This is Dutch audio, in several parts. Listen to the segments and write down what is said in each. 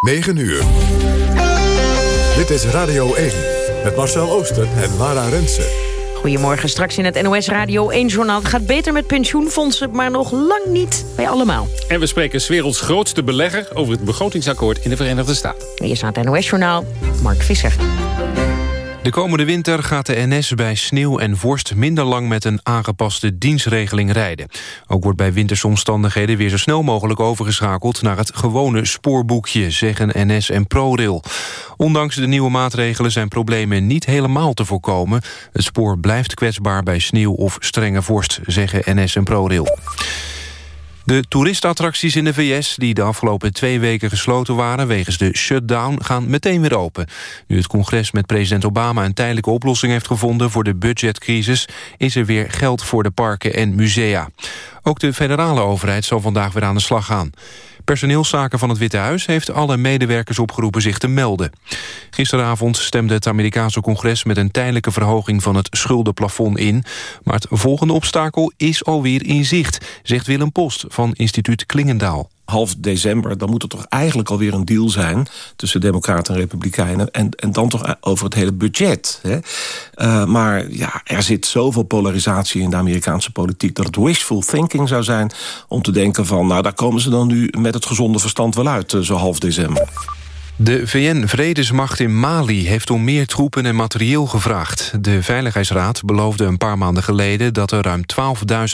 9 uur. Dit is Radio 1 met Marcel Ooster en Lara Rensen. Goedemorgen, straks in het NOS Radio 1-journaal. Het gaat beter met pensioenfondsen, maar nog lang niet bij allemaal. En we spreken 's werelds grootste belegger over het begrotingsakkoord in de Verenigde Staten. Eerst naar het NOS-journaal, Mark Visser. De komende winter gaat de NS bij sneeuw en vorst minder lang met een aangepaste dienstregeling rijden. Ook wordt bij wintersomstandigheden weer zo snel mogelijk overgeschakeld naar het gewone spoorboekje, zeggen NS en ProRail. Ondanks de nieuwe maatregelen zijn problemen niet helemaal te voorkomen. Het spoor blijft kwetsbaar bij sneeuw of strenge vorst, zeggen NS en ProRail. De toeristattracties in de VS, die de afgelopen twee weken gesloten waren... wegens de shutdown, gaan meteen weer open. Nu het congres met president Obama een tijdelijke oplossing heeft gevonden... voor de budgetcrisis, is er weer geld voor de parken en musea. Ook de federale overheid zal vandaag weer aan de slag gaan. Personeelszaken van het Witte Huis heeft alle medewerkers opgeroepen zich te melden. Gisteravond stemde het Amerikaanse congres met een tijdelijke verhoging van het schuldenplafond in. Maar het volgende obstakel is alweer in zicht, zegt Willem Post van instituut Klingendaal half december... dan moet er toch eigenlijk alweer een deal zijn... tussen democraten en republikeinen... en, en dan toch over het hele budget. Hè? Uh, maar ja, er zit zoveel polarisatie in de Amerikaanse politiek... dat het wishful thinking zou zijn om te denken van... nou, daar komen ze dan nu met het gezonde verstand wel uit, uh, zo half december. De VN-vredesmacht in Mali heeft om meer troepen en materieel gevraagd. De Veiligheidsraad beloofde een paar maanden geleden... dat er ruim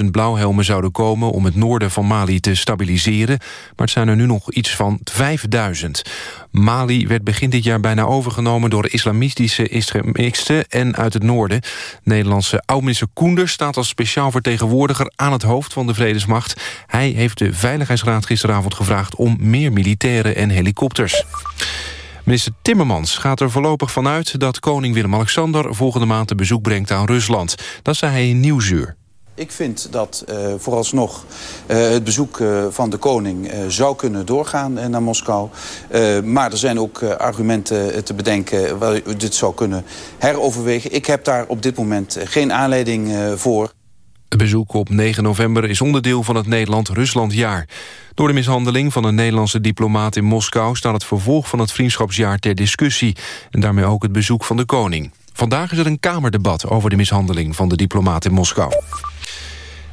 12.000 blauwhelmen zouden komen... om het noorden van Mali te stabiliseren. Maar het zijn er nu nog iets van 5.000. Mali werd begin dit jaar bijna overgenomen... door islamistische extremisten en uit het noorden. Nederlandse oud-minister Koenders staat als speciaal vertegenwoordiger... aan het hoofd van de vredesmacht. Hij heeft de Veiligheidsraad gisteravond gevraagd... om meer militairen en helikopters. Minister Timmermans gaat er voorlopig vanuit dat koning Willem-Alexander volgende maand een bezoek brengt aan Rusland. Dat zei hij in Nieuwsuur. Ik vind dat uh, vooralsnog uh, het bezoek uh, van de koning zou kunnen doorgaan naar Moskou. maar er zijn ook argumenten te bedenken waar dit zou kunnen heroverwegen. Ik heb daar op dit moment geen aanleiding voor. Het bezoek op 9 november is onderdeel van het Nederland-Ruslandjaar. Door de mishandeling van een Nederlandse diplomaat in Moskou... staat het vervolg van het vriendschapsjaar ter discussie. En daarmee ook het bezoek van de koning. Vandaag is er een kamerdebat over de mishandeling van de diplomaat in Moskou.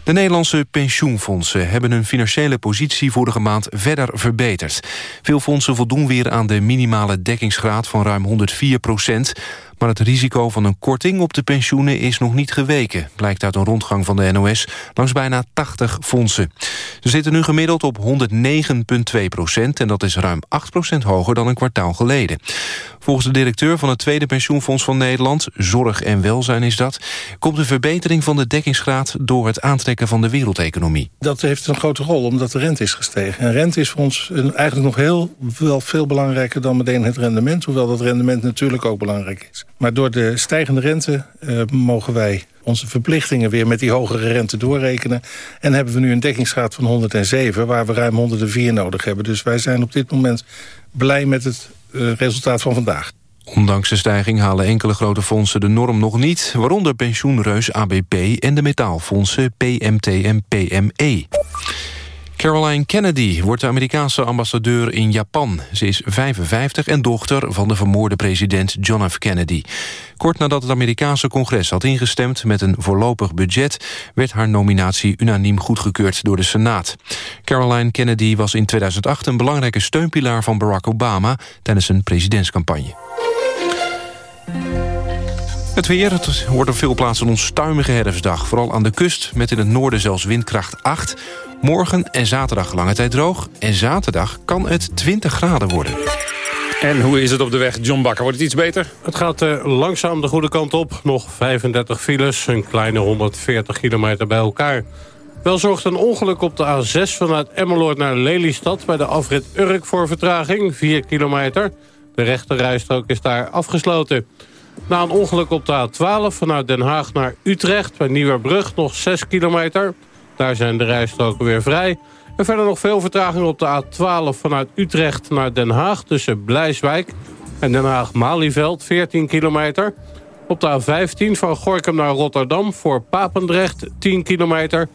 De Nederlandse pensioenfondsen hebben hun financiële positie vorige maand verder verbeterd. Veel fondsen voldoen weer aan de minimale dekkingsgraad van ruim 104 procent. Maar het risico van een korting op de pensioenen is nog niet geweken... blijkt uit een rondgang van de NOS langs bijna 80 fondsen. Ze zitten nu gemiddeld op 109,2 procent... en dat is ruim 8 procent hoger dan een kwartaal geleden. Volgens de directeur van het Tweede Pensioenfonds van Nederland... Zorg en Welzijn is dat... komt de verbetering van de dekkingsgraad... door het aantrekken van de wereldeconomie. Dat heeft een grote rol, omdat de rente is gestegen. En rente is voor ons eigenlijk nog heel, veel belangrijker... dan meteen het rendement, hoewel dat rendement natuurlijk ook belangrijk is. Maar door de stijgende rente uh, mogen wij onze verplichtingen weer met die hogere rente doorrekenen. En hebben we nu een dekkingsgraad van 107, waar we ruim 104 nodig hebben. Dus wij zijn op dit moment blij met het uh, resultaat van vandaag. Ondanks de stijging halen enkele grote fondsen de norm nog niet... waaronder pensioenreus ABP en de metaalfondsen PMT en PME. Caroline Kennedy wordt de Amerikaanse ambassadeur in Japan. Ze is 55 en dochter van de vermoorde president John F. Kennedy. Kort nadat het Amerikaanse congres had ingestemd met een voorlopig budget... werd haar nominatie unaniem goedgekeurd door de Senaat. Caroline Kennedy was in 2008 een belangrijke steunpilaar van Barack Obama... tijdens zijn presidentscampagne. Het weer, het wordt op veel plaatsen een onstuimige herfstdag. Vooral aan de kust, met in het noorden zelfs windkracht 8. Morgen en zaterdag lange tijd droog. En zaterdag kan het 20 graden worden. En hoe is het op de weg, John Bakker? Wordt het iets beter? Het gaat uh, langzaam de goede kant op. Nog 35 files, een kleine 140 kilometer bij elkaar. Wel zorgt een ongeluk op de A6 vanuit Emmeloord naar Lelystad... bij de afrit Urk voor vertraging, 4 kilometer. De rechterrijstrook is daar afgesloten. Na een ongeluk op de A12 vanuit Den Haag naar Utrecht... bij Nieuwerbrug nog 6 kilometer. Daar zijn de rijstroken weer vrij. En verder nog veel vertraging op de A12 vanuit Utrecht naar Den Haag... tussen Blijswijk en Den Haag-Malieveld, 14 kilometer. Op de A15 van Gorkum naar Rotterdam voor Papendrecht, 10 kilometer.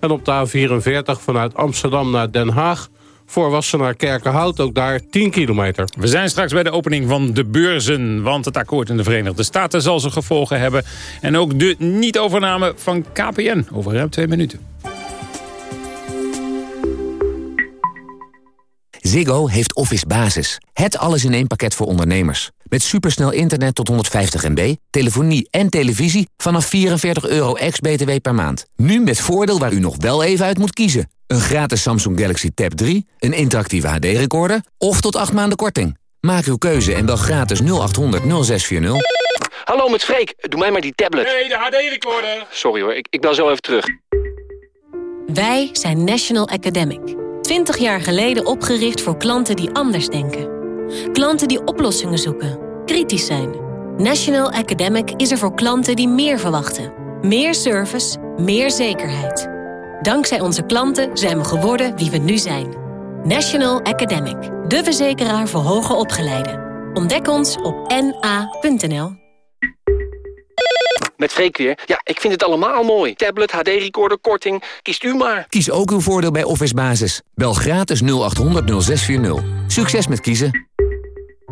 En op de A44 vanuit Amsterdam naar Den Haag Voor Wassenaar Kerkenhout ook daar 10 kilometer. We zijn straks bij de opening van de beurzen. Want het akkoord in de Verenigde Staten zal zijn gevolgen hebben. En ook de niet-overname van KPN over ruim twee minuten. Ziggo heeft Office Basis. Het alles in één pakket voor ondernemers. Met supersnel internet tot 150 MB, telefonie en televisie vanaf 44 euro ex-BTW per maand. Nu met voordeel waar u nog wel even uit moet kiezen. Een gratis Samsung Galaxy Tab 3, een interactieve HD-recorder of tot 8 maanden korting. Maak uw keuze en bel gratis 0800 0640. Hallo met Freek, doe mij maar die tablet. Nee, de HD-recorder. Sorry hoor, ik, ik bel zo even terug. Wij zijn National Academic. 20 jaar geleden opgericht voor klanten die anders denken. Klanten die oplossingen zoeken, kritisch zijn. National Academic is er voor klanten die meer verwachten. Meer service, meer zekerheid. Dankzij onze klanten zijn we geworden wie we nu zijn. National Academic, de verzekeraar voor hoger opgeleiden. Ontdek ons op na.nl. Met Freek weer. Ja, ik vind het allemaal mooi. Tablet, HD-recorder, korting. Kiest u maar. Kies ook uw voordeel bij Office Basis. Bel gratis 0800 0640. Succes met kiezen.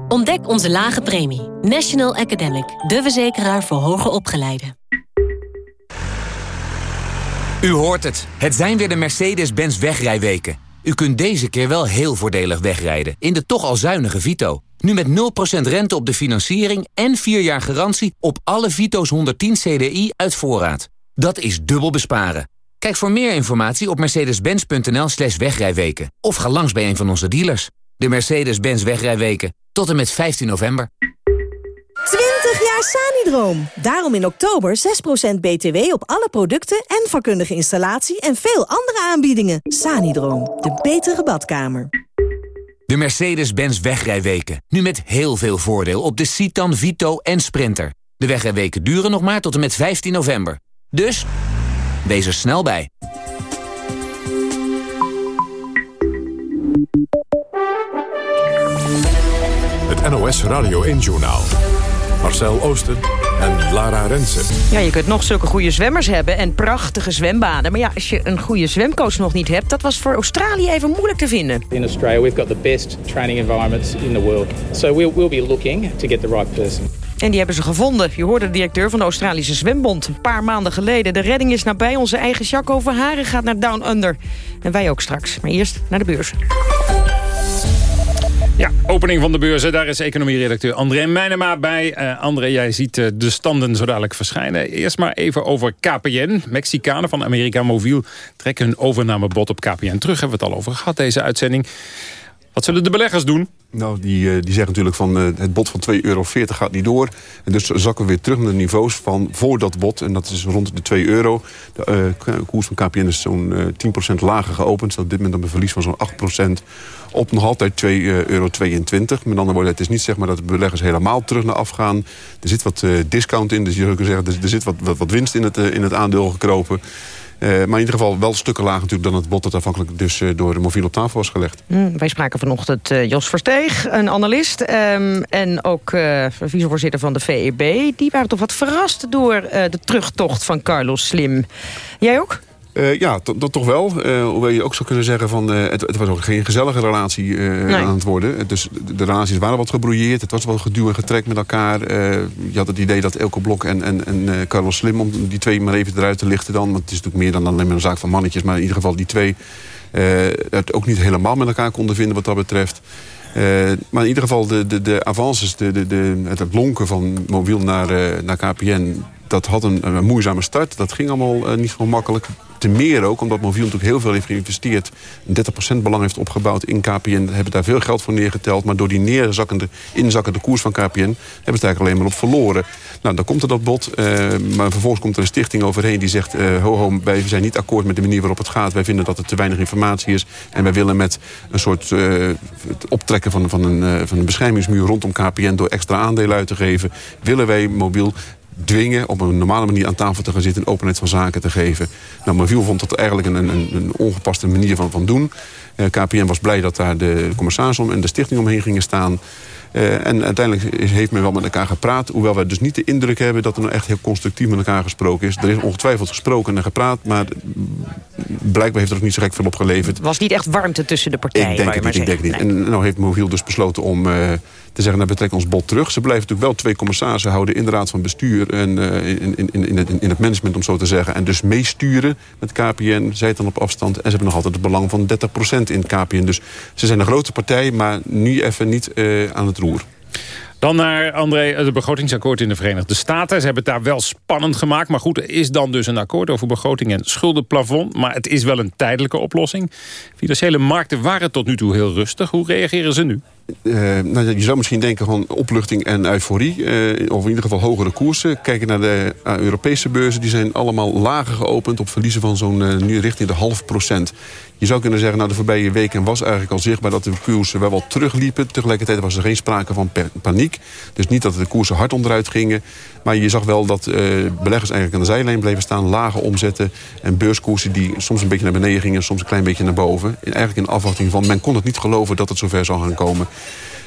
Ontdek onze lage premie. National Academic, de verzekeraar voor hoger opgeleiden. U hoort het. Het zijn weer de Mercedes-Benz wegrijweken. U kunt deze keer wel heel voordelig wegrijden in de toch al zuinige Vito. Nu met 0% rente op de financiering en 4 jaar garantie op alle Vito's 110 CDI uit voorraad. Dat is dubbel besparen. Kijk voor meer informatie op mercedes-benz.nl slash wegrijweken. Of ga langs bij een van onze dealers. De Mercedes-Benz wegrijweken. Tot en met 15 november. 20 jaar Sanidroom. Daarom in oktober 6% BTW op alle producten en vakkundige installatie en veel andere aanbiedingen. Sanidroom, de betere badkamer. De Mercedes-Benz wegrijweken. Nu met heel veel voordeel op de Citan, Vito en Sprinter. De wegrijweken duren nog maar tot en met 15 november. Dus, wees er snel bij. Het NOS Radio 1-journaal. Marcel Oosten en Lara Rensen. Ja, je kunt nog zulke goede zwemmers hebben en prachtige zwembaden. Maar ja, als je een goede zwemcoach nog niet hebt... dat was voor Australië even moeilijk te vinden. In Australia we've got the best training environments in the world. So we'll, we'll be looking to get the right person. En die hebben ze gevonden. Je hoorde de directeur van de Australische Zwembond een paar maanden geleden. De redding is nabij. Onze eigen Jacco Verharen gaat naar Down Under. En wij ook straks. Maar eerst naar de beurs. Ja, opening van de beurzen. Daar is economieredacteur André Meijnema bij. Uh, André, jij ziet uh, de standen zo dadelijk verschijnen. Eerst maar even over KPN. Mexicanen van America Mobiel trekken hun overnamebod op KPN terug. Hebben we het al over gehad, deze uitzending. Wat zullen de beleggers doen? Nou, die, die zeggen natuurlijk van uh, het bod van 2,40 euro gaat niet door. En dus zakken we weer terug naar de niveaus van voor dat bod. En dat is rond de 2 euro. De uh, koers van KPN is zo'n uh, 10% lager geopend. Staat op dit moment op een verlies van zo'n 8% op nog altijd 2,22 euro. Met andere woorden, het is niet zeg maar dat de beleggers helemaal terug naar afgaan. Er zit wat discount in, dus je zou kunnen zeggen... er, zit wat, wat, wat winst in het, in het aandeel gekropen. Uh, maar in ieder geval wel stukken lager natuurlijk dan het bod dat afhankelijk dus uh, door de mobiel op tafel was gelegd. Mm, wij spraken vanochtend uh, Jos Versteeg, een analist. Um, en ook vicevoorzitter van de VEB. Die waren toch wat verrast door de terugtocht van Carlos Slim. Jij ook? Uh, ja, dat toch wel. Uh, hoewel je ook zou kunnen zeggen van uh, het, het, was ook geen gezellige relatie nee. aan het worden. Dus de, de, relaties waren wat gebrouilleerd. Het was wel geduw en getrek met elkaar. je had het idee dat Elko Blok en, en, en Carlos Slim... om die twee maar even eruit te lichten dan. Want het is natuurlijk meer dan alleen maar een zaak van mannetjes. Maar in ieder geval die twee het ook niet helemaal met elkaar konden vinden wat dat betreft. maar in ieder geval de, de, de avances, de, de, de, het blonken van mobiel naar, naar KPN... dat had een, een moeizame start. Dat ging allemaal niet zo makkelijk. Te meer ook, omdat Moviel natuurlijk heel veel heeft geïnvesteerd. 30% belang heeft opgebouwd in KPN. Hebben daar veel geld voor neergeteld. Maar door die neerzakkende, inzakkende koers van KPN... hebben ze het eigenlijk alleen maar op verloren. Nou, dan komt er dat bod. Uh, maar vervolgens komt er een stichting overheen die zegt... Uh, ho, ho, wij zijn niet akkoord met de manier waarop het gaat. Wij vinden dat er te weinig informatie is. En wij willen met een soort het optrekken van, van, een, van een beschermingsmuur rondom KPN... door extra aandelen uit te geven... willen wij mobiel dwingen... op een normale manier aan tafel te gaan zitten... en openheid van zaken te geven. Nou, Maviel vond dat eigenlijk een, een, een ongepaste manier van, van doen. Uh, KPN was blij dat daar de commissaris om en de stichting omheen gingen staan... Uh, en uiteindelijk is, heeft men wel met elkaar gepraat. Hoewel wij dus niet de indruk hebben dat er nou echt heel constructief met elkaar gesproken is. Er is ongetwijfeld gesproken en gepraat. Maar blijkbaar heeft er ook niet zo gek veel opgeleverd. Het was niet echt warmte tussen de partijen. Ik denk het niet. Ik denk niet. En nou heeft Moviel dus besloten om... Uh, te zeggen, nou, we trekken ons bod terug. Ze blijven natuurlijk wel twee commissarissen houden in de raad van bestuur... en uh, in, in, in, het, in het management, om zo te zeggen. En dus meesturen met KPN. Zij dan op afstand. En ze hebben nog altijd het belang van 30% in KPN. Dus ze zijn een grote partij, maar nu even niet uh, aan het roer. Dan naar André, het begrotingsakkoord in de Verenigde Staten. Ze hebben het daar wel spannend gemaakt. Maar goed, er is dan dus een akkoord over begroting en schuldenplafond. Maar het is wel een tijdelijke oplossing. Financiële markten waren tot nu toe heel rustig. Hoe reageren ze nu? Uh, nou, je zou misschien denken van opluchting en euforie. Uh, of in ieder geval hogere koersen. Kijken naar de uh, Europese beurzen. Die zijn allemaal lager geopend op verliezen van zo'n nu richting de half procent. Je zou kunnen zeggen, nou de voorbije weken was eigenlijk al zichtbaar dat de koersen wel wat terugliepen. Tegelijkertijd was er geen sprake van paniek. Dus niet dat de koersen hard onderuit gingen. Maar je zag wel dat beleggers eigenlijk aan de zijlijn bleven staan. Lage omzetten en beurskoersen die soms een beetje naar beneden gingen. Soms een klein beetje naar boven. Eigenlijk in afwachting van, men kon het niet geloven dat het zover zou gaan komen.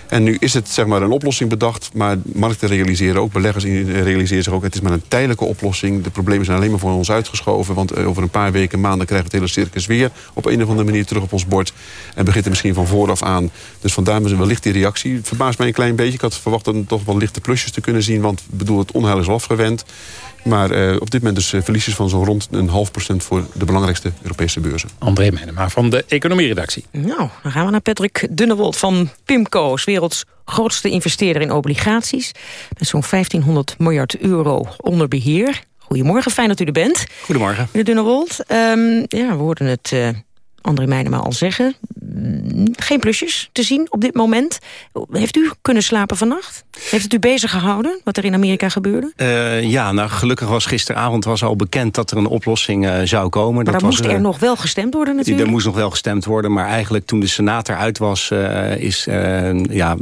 En nu is het zeg maar een oplossing bedacht. Maar markten realiseren ook, beleggers realiseren zich ook... het is maar een tijdelijke oplossing. De problemen zijn alleen maar voor ons uitgeschoven. Want eh, over een paar weken, maanden krijgen we het hele circus weer... op een of andere manier terug op ons bord. En begint er misschien van vooraf aan. Dus vandaar wellicht die reactie. Het verbaast mij een klein beetje. Ik had verwacht dan toch wel lichte plusjes te kunnen zien. Want bedoel, het onheil is al afgewend. Maar uh, op dit moment dus uh, verliesjes van zo'n rond een half procent... voor de belangrijkste Europese beurzen. André Meijnema van de economieredactie. Nou, dan gaan we naar Patrick Dunnewold van PIMCO... werelds grootste investeerder in obligaties. Met zo'n 1500 miljard euro onder beheer. Goedemorgen, fijn dat u er bent. Goedemorgen. Meneer Dunnewold, um, ja, we hoorden het uh, André Meijnema al zeggen. Geen plusjes te zien op dit moment. Heeft u kunnen slapen vannacht? Heeft het u bezig gehouden, wat er in Amerika gebeurde? Uh, ja, nou gelukkig was gisteravond was al bekend dat er een oplossing uh, zou komen. Maar dat dan moest er uh, nog wel gestemd worden natuurlijk? Er moest nog wel gestemd worden, maar eigenlijk toen de Senaat eruit was... is, ja,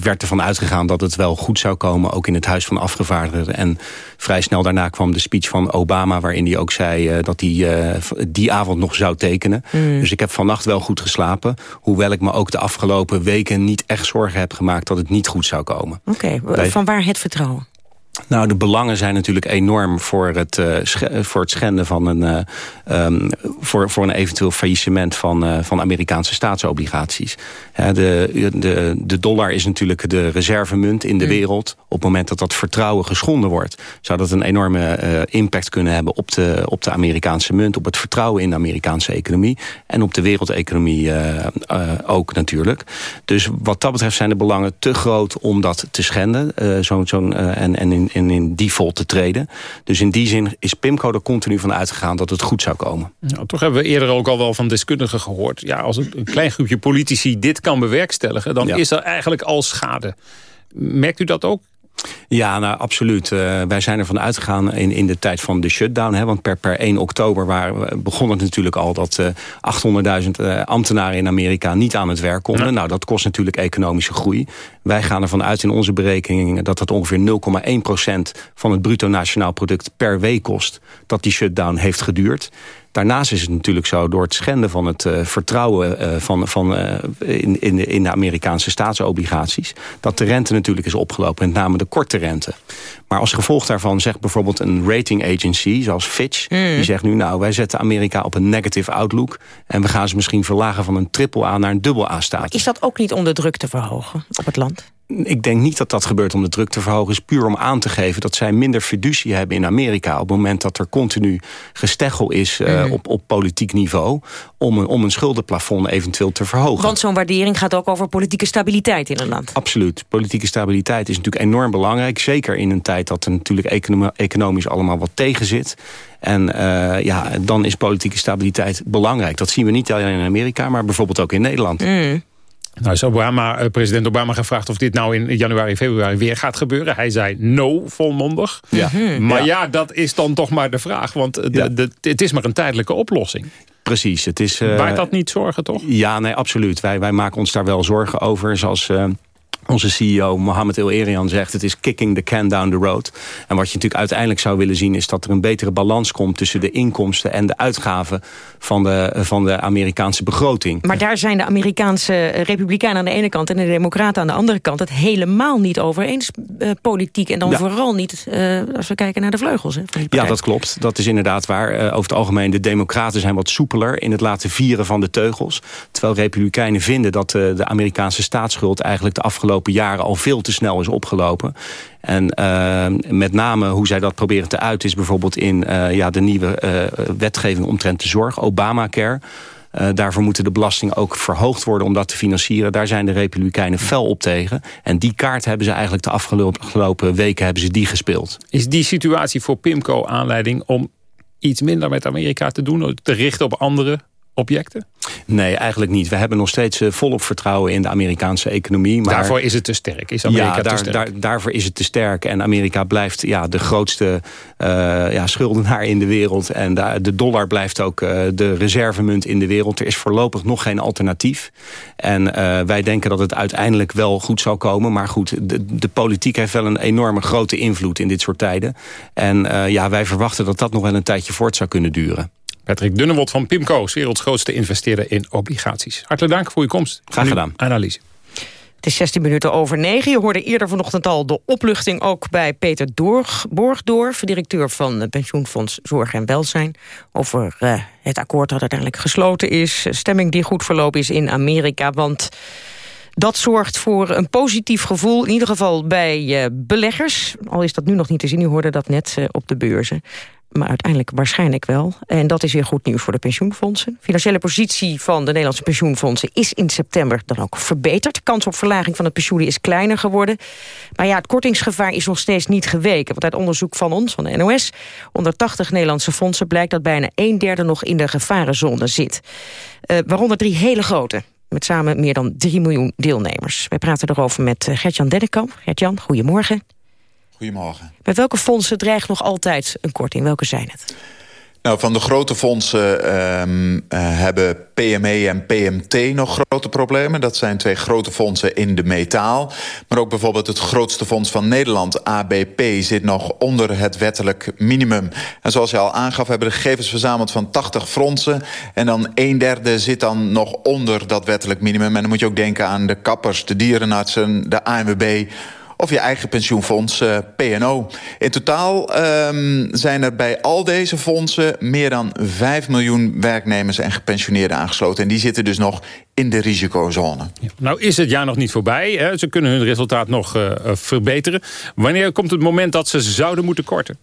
werd ervan uitgegaan dat het wel goed zou komen, ook in het Huis van Afgevaardigden. En vrij snel daarna kwam de speech van Obama... waarin hij ook zei dat hij die avond nog zou tekenen. Mm. Dus ik heb vannacht wel goed geslapen. Hoewel ik me ook de afgelopen weken niet echt zorgen heb gemaakt... dat het niet goed zou komen. Oké, okay. van waar het vertrouwen? Nou, de belangen zijn natuurlijk enorm voor het, uh, voor het schenden van een, uh, um, voor, voor een eventueel faillissement van, uh, van Amerikaanse staatsobligaties. de, de, de dollar is natuurlijk de reservemunt in de mm. wereld. Op het moment dat dat vertrouwen geschonden wordt, zou dat een enorme impact kunnen hebben op de, op de Amerikaanse munt, op het vertrouwen in de Amerikaanse economie en op de wereldeconomie ook natuurlijk. Dus wat dat betreft zijn de belangen te groot om dat te schenden. zo'n zo'n en, en in in, in default te treden. Dus in die zin is PIMCO er continu van uitgegaan dat het goed zou komen. Nou, toch hebben we eerder ook al wel van deskundigen gehoord. Ja, als een, klein groepje politici dit kan bewerkstelligen... dan is er eigenlijk al schade. Merkt u dat ook? Ja, nou absoluut. Uh, wij zijn ervan uitgegaan in, in de tijd van de shutdown. Hè, want per, per 1 oktober waren, begon het natuurlijk al dat uh, 800.000 uh, ambtenaren in Amerika niet aan het werk konden. Ja. Nou, dat kost natuurlijk economische groei. Wij gaan ervan uit in onze berekeningen dat dat ongeveer 0,1% van het bruto nationaal product per week kost. Dat die shutdown heeft geduurd. Daarnaast is het natuurlijk zo, door het schenden van het uh, vertrouwen uh, van, van, uh, in, in, de, in de Amerikaanse staatsobligaties, dat de rente natuurlijk is opgelopen, met name de korte rente. Maar als gevolg daarvan zegt bijvoorbeeld een rating agency, zoals Fitch, mm. die zegt nu nou, wij zetten Amerika op een negative outlook en we gaan ze misschien verlagen van een triple A naar een dubbel A-status. Is dat ook niet om de druk te verhogen op het land? Ik denk niet dat dat gebeurt om de druk te verhogen. is puur om aan te geven dat zij minder fiducie hebben in Amerika... op het moment dat er continu gesteggel is uh, mm. op, op politiek niveau... Om een, om een schuldenplafond eventueel te verhogen. Want zo'n waardering gaat ook over politieke stabiliteit in een land. Absoluut. Politieke stabiliteit is natuurlijk enorm belangrijk. Zeker in een tijd dat er natuurlijk economisch allemaal wat tegen zit. En uh, ja, dan is politieke stabiliteit belangrijk. Dat zien we niet alleen in Amerika, maar bijvoorbeeld ook in Nederland. Mm. Nou is Obama, eh, president Obama gevraagd of dit nou in januari, februari weer gaat gebeuren. Hij zei no, volmondig. Ja. Maar ja. ja. dat is dan toch maar de vraag. Want de, ja. de, het is maar een tijdelijke oplossing. Precies. Het is, uh, Baart dat niet zorgen, toch? Ja, nee, absoluut. Wij, wij maken ons daar wel zorgen over. Zoals... Uh, onze CEO Mohammed El Erian zegt... het is kicking the can down the road. En wat je natuurlijk uiteindelijk zou willen zien... is dat er een betere balans komt tussen de inkomsten... en de uitgaven van de, van de Amerikaanse begroting. Maar daar zijn de Amerikaanse republikeinen aan de ene kant... en de democraten aan de andere kant het helemaal niet over eens. Uh, politiek en dan vooral niet uh, als we kijken naar de vleugels. Hè, ja, dat klopt. Dat is inderdaad waar. Uh, over het algemeen, de democraten zijn wat soepeler... in het laten vieren van de teugels. Terwijl republikeinen vinden dat de Amerikaanse staatsschuld... eigenlijk de afgelopen afgelopen jaren al veel te snel is opgelopen. En uh, met name hoe zij dat proberen te uiten... is bijvoorbeeld in uh, ja, de nieuwe uh, wetgeving omtrent de zorg, Obamacare... Daarvoor moeten de belastingen ook verhoogd worden om dat te financieren. Daar zijn de Republikeinen fel op tegen. En die kaart hebben ze eigenlijk de afgelopen weken hebben ze die gespeeld. Is die situatie voor Pimco aanleiding om iets minder met Amerika te doen? Te richten op andere objecten? Nee, eigenlijk niet. We hebben nog steeds uh, volop vertrouwen in de Amerikaanse economie. Maar... Daarvoor is het te sterk? Is Amerika ja, daar, te sterk? Daar, daarvoor is het te sterk. En Amerika blijft ja, de grootste uh, ja, schuldenaar in de wereld. En de dollar blijft ook uh, de reservemunt in de wereld. Er is voorlopig nog geen alternatief. En wij denken dat het uiteindelijk wel goed zal komen. Maar goed, de, de politiek heeft wel een enorme grote invloed in dit soort tijden. En ja, wij verwachten dat dat nog wel een tijdje voort zou kunnen duren. Patrick Dunnewold van Pimco, werelds grootste investeerder in obligaties. Hartelijk dank voor uw komst. Graag gedaan. Analyse. Het is 16 minuten over 9. Je hoorde eerder vanochtend al de opluchting ook bij Peter Doorg, Borgdorf... directeur van het pensioenfonds Zorg en Welzijn... over uh, het akkoord dat uiteindelijk gesloten is. Stemming die goed verlopen is in Amerika, want... Dat zorgt voor een positief gevoel, in ieder geval bij uh, beleggers. Al is dat nu nog niet te zien, u hoorde dat net uh, op de beurzen maar uiteindelijk waarschijnlijk wel. En dat is weer goed nieuws voor de pensioenfondsen. Financiële positie van de Nederlandse pensioenfondsen is in september dan ook verbeterd. De kans op verlaging van het pensioen is kleiner geworden. Maar ja, het kortingsgevaar is nog steeds niet geweken. Want uit onderzoek van ons, van de NOS, onder 80 Nederlandse fondsen... blijkt dat bijna een derde nog in de gevarenzone zit. Uh, waaronder drie hele grote met samen meer dan 3 miljoen deelnemers. Wij praten erover met uh, Gert-Jan Dennekamp. Gert-Jan, goedemorgen. Goedemorgen. Met welke fondsen dreigt nog altijd een korting? Welke zijn het? Nou, van de grote fondsen um, uh, hebben PME en PMT nog grote problemen. Dat zijn twee grote fondsen in de metaal. Maar ook bijvoorbeeld het grootste fonds van Nederland, ABP... zit nog onder het wettelijk minimum. En zoals je al aangaf, hebben de gegevens verzameld van 80 fondsen... en dan een derde zit dan nog onder dat wettelijk minimum. En dan moet je ook denken aan de kappers, de dierenartsen, de ANWB of je eigen pensioenfonds uh, eh, PNO. In totaal um, zijn er bij al deze fondsen meer dan 5 miljoen werknemers en gepensioneerden aangesloten. En die zitten dus nog in de risicozone. Nou is het jaar nog niet voorbij. Hè? Ze kunnen hun resultaat nog uh, verbeteren. Wanneer komt het moment dat ze zouden moeten korten?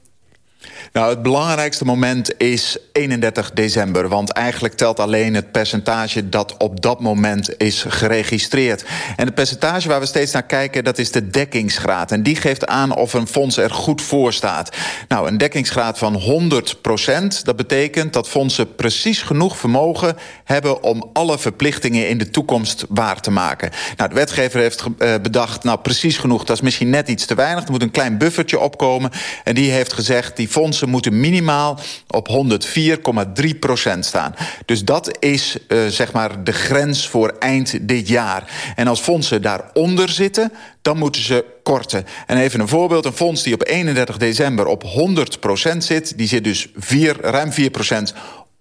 Nou, het belangrijkste moment is 31 december. Want eigenlijk telt alleen het percentage dat op dat moment is geregistreerd. En het percentage waar we steeds naar kijken, dat is de dekkingsgraad. En die geeft aan of een fonds er goed voor staat. Nou, een dekkingsgraad van 100% dat betekent dat fondsen precies genoeg vermogen hebben... om alle verplichtingen in de toekomst waar te maken. Nou, de wetgever heeft uh, bedacht, nou precies genoeg, dat is misschien net iets te weinig. Er moet een klein buffertje opkomen. En die heeft gezegd, die fondsen moeten minimaal op 104,3 procent staan. Dus dat is uh, zeg maar de grens voor eind dit jaar. En als fondsen daaronder zitten, dan moeten ze korten. En even een voorbeeld, een fonds die op 31 december op 100 procent zit... die zit dus 4, ruim 4 procent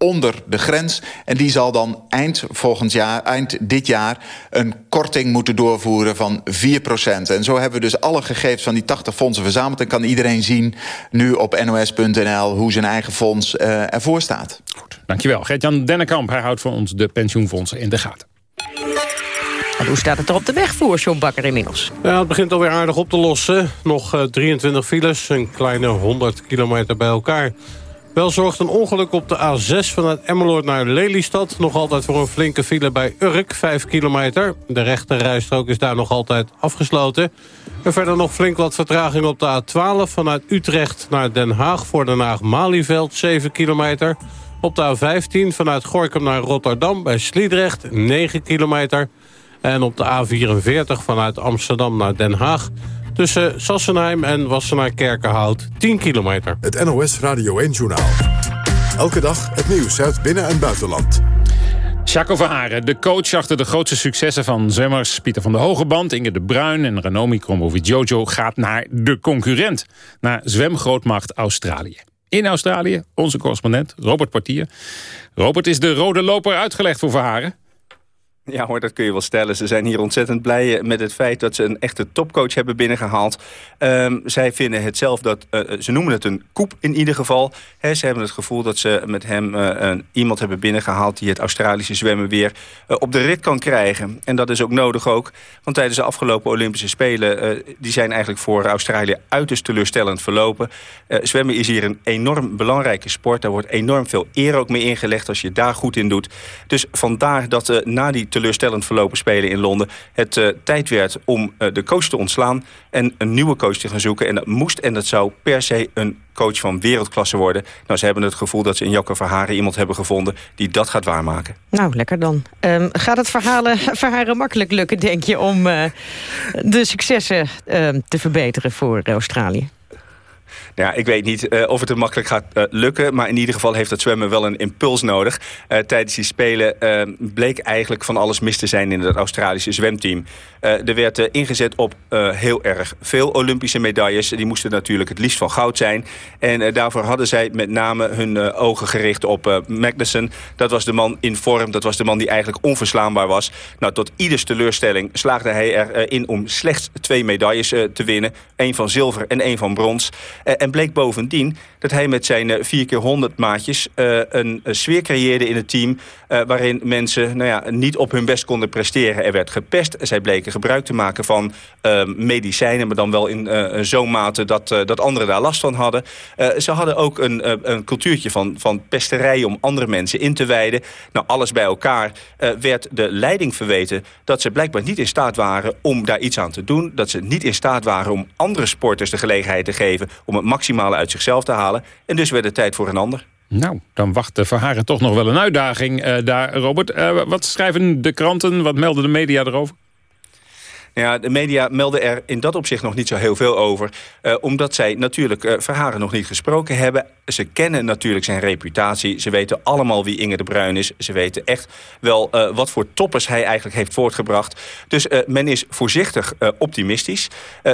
onder de grens. En die zal dan eind, volgend jaar, eind dit jaar een korting moeten doorvoeren van 4% En zo hebben we dus alle gegevens van die 80 fondsen verzameld... en kan iedereen zien nu op nos.nl hoe zijn eigen fonds uh, ervoor staat. Goed, dankjewel. Gert-Jan Dennekamp, hij houdt voor ons de pensioenfondsen in de gaten. En hoe staat het er op de weg voor, John Bakker inmiddels? Ja, het begint alweer aardig op te lossen. Nog uh, 23 files, een kleine 100 kilometer bij elkaar. Wel zorgt een ongeluk op de A6 vanuit Emmeloord naar Lelystad... nog altijd voor een flinke file bij Urk, 5 kilometer. De rechte rijstrook is daar nog altijd afgesloten. En verder nog flink wat vertraging op de A12... vanuit Utrecht naar Den Haag voor Den Haag-Malieveld, 7 kilometer. Op de A15 vanuit Gorkum naar Rotterdam bij Sliedrecht, 9 kilometer. En op de A44 vanuit Amsterdam naar Den Haag Tussen Sassenheim en Wassenaar-Kerkenhout 10 kilometer. Het NOS Radio 1-journaal. Elke dag het nieuws uit binnen- en buitenland. Jaco Verharen, de coach achter de grootste successen van zwemmers... Pieter van der Hogeband, Inge de Bruin en Ranomi Kromowidjojo... gaat naar de concurrent, naar zwemgrootmacht Australië. In Australië, onze correspondent Robert Portier. Robert, is de rode loper uitgelegd voor Verharen? Ja hoor, dat kun je wel stellen. Ze zijn hier ontzettend blij met het feit dat ze een echte topcoach hebben binnengehaald. Um, zij vinden het zelf dat, uh, ze noemen het een koep in ieder geval. Ze hebben het gevoel dat ze met hem een, iemand hebben binnengehaald... die het Australische zwemmen weer op de rit kan krijgen. En dat is ook nodig ook. Want tijdens de afgelopen Olympische Spelen... die zijn eigenlijk voor Australië uiterst teleurstellend verlopen. zwemmen is hier een enorm belangrijke sport. Daar wordt enorm veel eer ook mee ingelegd als je daar goed in doet. Dus vandaar dat na die teleurstellend verlopen spelen in Londen... het uh, tijd werd om uh, de coach te ontslaan en een nieuwe coach te gaan zoeken. En dat moest en dat zou per se een coach van wereldklasse worden. Nou, ze hebben het gevoel dat ze in Jacco Verharen iemand hebben gevonden... die dat gaat waarmaken. Nou, lekker dan. Um, gaat het verhalen, Verharen makkelijk lukken, denk je... om uh, de successen te verbeteren voor Australië? Ja, ik weet niet uh, of het hem makkelijk gaat uh, lukken. Maar in ieder geval heeft het zwemmen wel een impuls nodig. Uh, tijdens die Spelen bleek eigenlijk van alles mis te zijn in het Australische zwemteam. er werd ingezet op heel erg veel Olympische medailles. Die moesten natuurlijk het liefst van goud zijn. En daarvoor hadden zij met name hun ogen gericht op Magnussen. Dat was de man in vorm. Dat was de man die eigenlijk onverslaanbaar was. Nou, tot ieders teleurstelling slaagde hij erin om slechts twee medailles te winnen. Eén van zilver en één van brons. En bleek bovendien dat hij met zijn 4 keer 100 maatjes uh, een, sfeer creëerde in het team... Waarin mensen nou ja, niet op hun best konden presteren. Er werd gepest. Zij bleken gebruik te maken van uh, medicijnen... maar dan wel in zo'n mate dat, dat anderen daar last van hadden. ze hadden ook een, een cultuurtje van, van pesterij om andere mensen in te wijden. Nou, alles bij elkaar werd de leiding verweten... dat ze blijkbaar niet in staat waren om daar iets aan te doen. Dat ze niet in staat waren om andere sporters de gelegenheid te geven... om het maximale uit zichzelf te halen. En dus werd het tijd voor een ander. Nou, dan wacht de Verharen toch nog wel een uitdaging uh, daar, Robert. Uh, wat schrijven de kranten, wat melden de media erover? Ja, de media melden er in dat opzicht nog niet zo heel veel over. Uh, omdat zij natuurlijk uh, Verharen nog niet gesproken hebben. Ze kennen natuurlijk zijn reputatie. Ze weten allemaal wie Inge de Bruin is. Ze weten echt wel uh, wat voor toppers hij eigenlijk heeft voortgebracht. Dus men is voorzichtig optimistisch.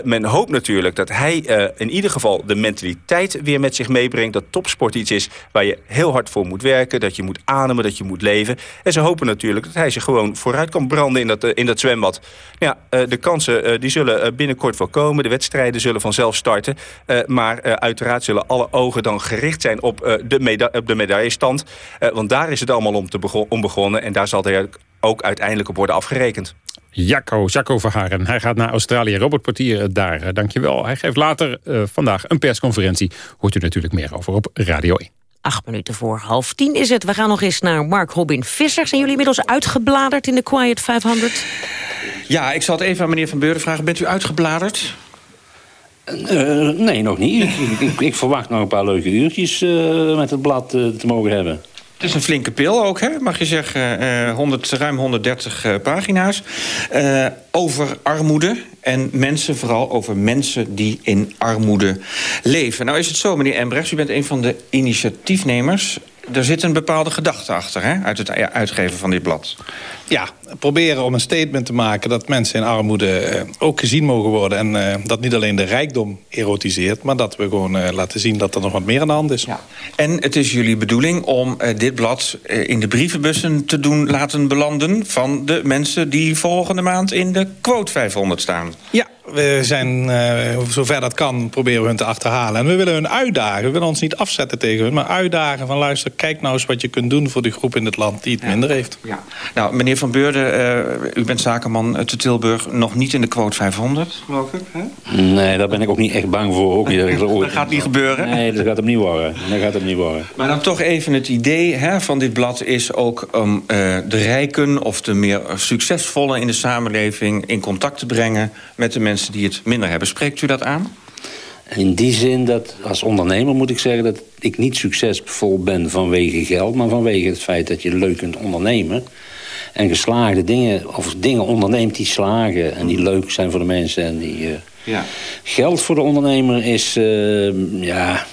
men hoopt natuurlijk dat hij in ieder geval de mentaliteit weer met zich meebrengt. Dat topsport iets is waar je heel hard voor moet werken. Dat je moet ademen, dat je moet leven. En ze hopen natuurlijk dat hij zich gewoon vooruit kan branden in dat, in dat zwembad. Ja, de kansen uh, die zullen uh, binnenkort wel komen. De wedstrijden zullen vanzelf starten. Maar uiteraard zullen alle ogen dan gericht zijn op, de, meda op de medaillestand. want daar is het allemaal om, te om begonnen. En daar zal hij ook uiteindelijk op worden afgerekend. Jacco, Jacco Verharen. Hij gaat naar Australië. Robert Portier daar, dankjewel. Hij geeft later vandaag een persconferentie. Hoort u natuurlijk meer over op Radio 1. Acht minuten voor half tien is het. We gaan nog eens naar Mark Robin Visser. Zijn jullie inmiddels uitgebladerd in de Quiet 500? Ja, ik zal het even aan meneer Van Beuren vragen. Bent u uitgebladerd? Uh, nee, nog niet. ik, ik, ik, verwacht nog een paar leuke uurtjes uh, met het blad uh, te mogen hebben. Het is een flinke pil ook, hè? mag je zeggen. 100, ruim 130 pagina's. over armoede en mensen, vooral over mensen die in armoede leven. Nou is het zo, meneer Embrechts, u bent een van de initiatiefnemers er zit een bepaalde gedachte achter, hè, uit het uitgeven van dit blad. Ja, proberen om een statement te maken dat mensen in armoede eh, ook gezien mogen worden. En uh, dat niet alleen de rijkdom erotiseert, maar dat we gewoon uh, laten zien dat er nog wat meer aan de hand is. Ja. En het is jullie bedoeling om dit blad in de brievenbussen te doen laten belanden... van de mensen die volgende maand in de quote 500 staan. Ja, we zijn, zover dat kan, proberen we hun te achterhalen. En we willen hun uitdagen. We willen ons niet afzetten tegen hun, maar uitdagen van... luister, kijk nou eens wat je kunt doen voor die groep in het land die het ja. minder heeft. Ja. Nou, meneer Van Beurden, uh, u bent zakenman te Tilburg. Nog niet in de quote 500, geloof ik, hè? Nee, daar ben ik ook niet echt bang voor. Ook dat gaat niet gebeuren? Nee, dat gaat hem niet worden. Dat gaat hem niet worden. Maar dan toch even het idee hè, van dit blad is ook... om uh, de rijken of de meer succesvolle in de samenleving... in contact te brengen met de mensen mensen die het minder hebben. Spreekt u dat aan? In die zin dat als ondernemer moet ik zeggen dat ik niet succesvol ben vanwege geld... maar vanwege het feit dat je leuk kunt ondernemen. En geslaagde dingen, of dingen onderneemt die slagen en die leuk zijn voor de mensen. En die, uh, ja. Geld voor de ondernemer is, uh, ja,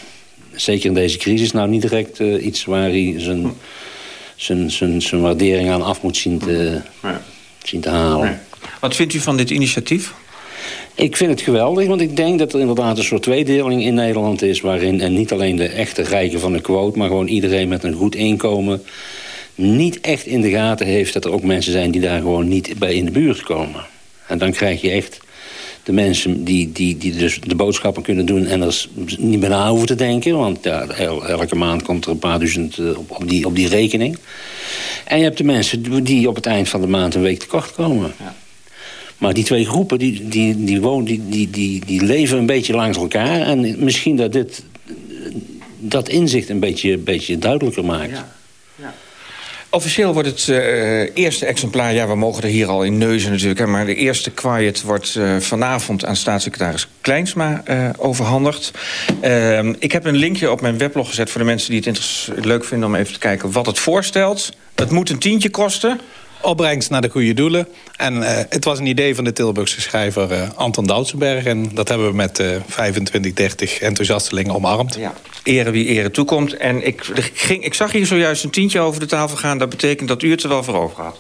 zeker in deze crisis... nou niet direct uh, iets waar hij zijn zijn, zijn, zijn waardering aan af moet zien te, zien te halen. Wat vindt u van dit initiatief? Ik vind het geweldig, want ik denk dat er inderdaad een soort tweedeling in Nederland is... waarin en niet alleen de echte rijken van de quote... maar gewoon iedereen met een goed inkomen... niet echt in de gaten heeft dat er ook mensen zijn... die daar gewoon niet bij in de buurt komen. En dan krijg je echt de mensen die, die, die dus de boodschappen kunnen doen... en er niet meer na hoeven te denken. Want ja, elke maand komt er een paar duizend eh, op, op, die, op die rekening. En je hebt de mensen die op het eind van de maand een week tekort komen. Ja. Maar die twee groepen die, die, die, wonen, die, die, die, die leven een beetje langs elkaar. En misschien dat dit dat inzicht een beetje, beetje duidelijker maakt. Ja. Officieel wordt het uh, eerste exemplaar... ja, we mogen er hier al in neuzen natuurlijk... Hè, maar de eerste quiet wordt uh, vanavond aan staatssecretaris Kleinsma uh, overhandigd. Ehm, ik heb een linkje op mijn weblog gezet... voor de mensen die het leuk vinden om even te kijken wat het voorstelt. Het moet een tientje kosten opbrengst naar de goede doelen. En uh, het was een idee van de Tilburgse schrijver uh, Anton Doutsenberg. En dat hebben we met uh, 25, 30 enthousiastelingen omarmd. Ja. Ere wie ere toekomt. En ik, ging, ik zag hier zojuist een tientje over de tafel gaan. Dat betekent dat u het er wel voor over gaat.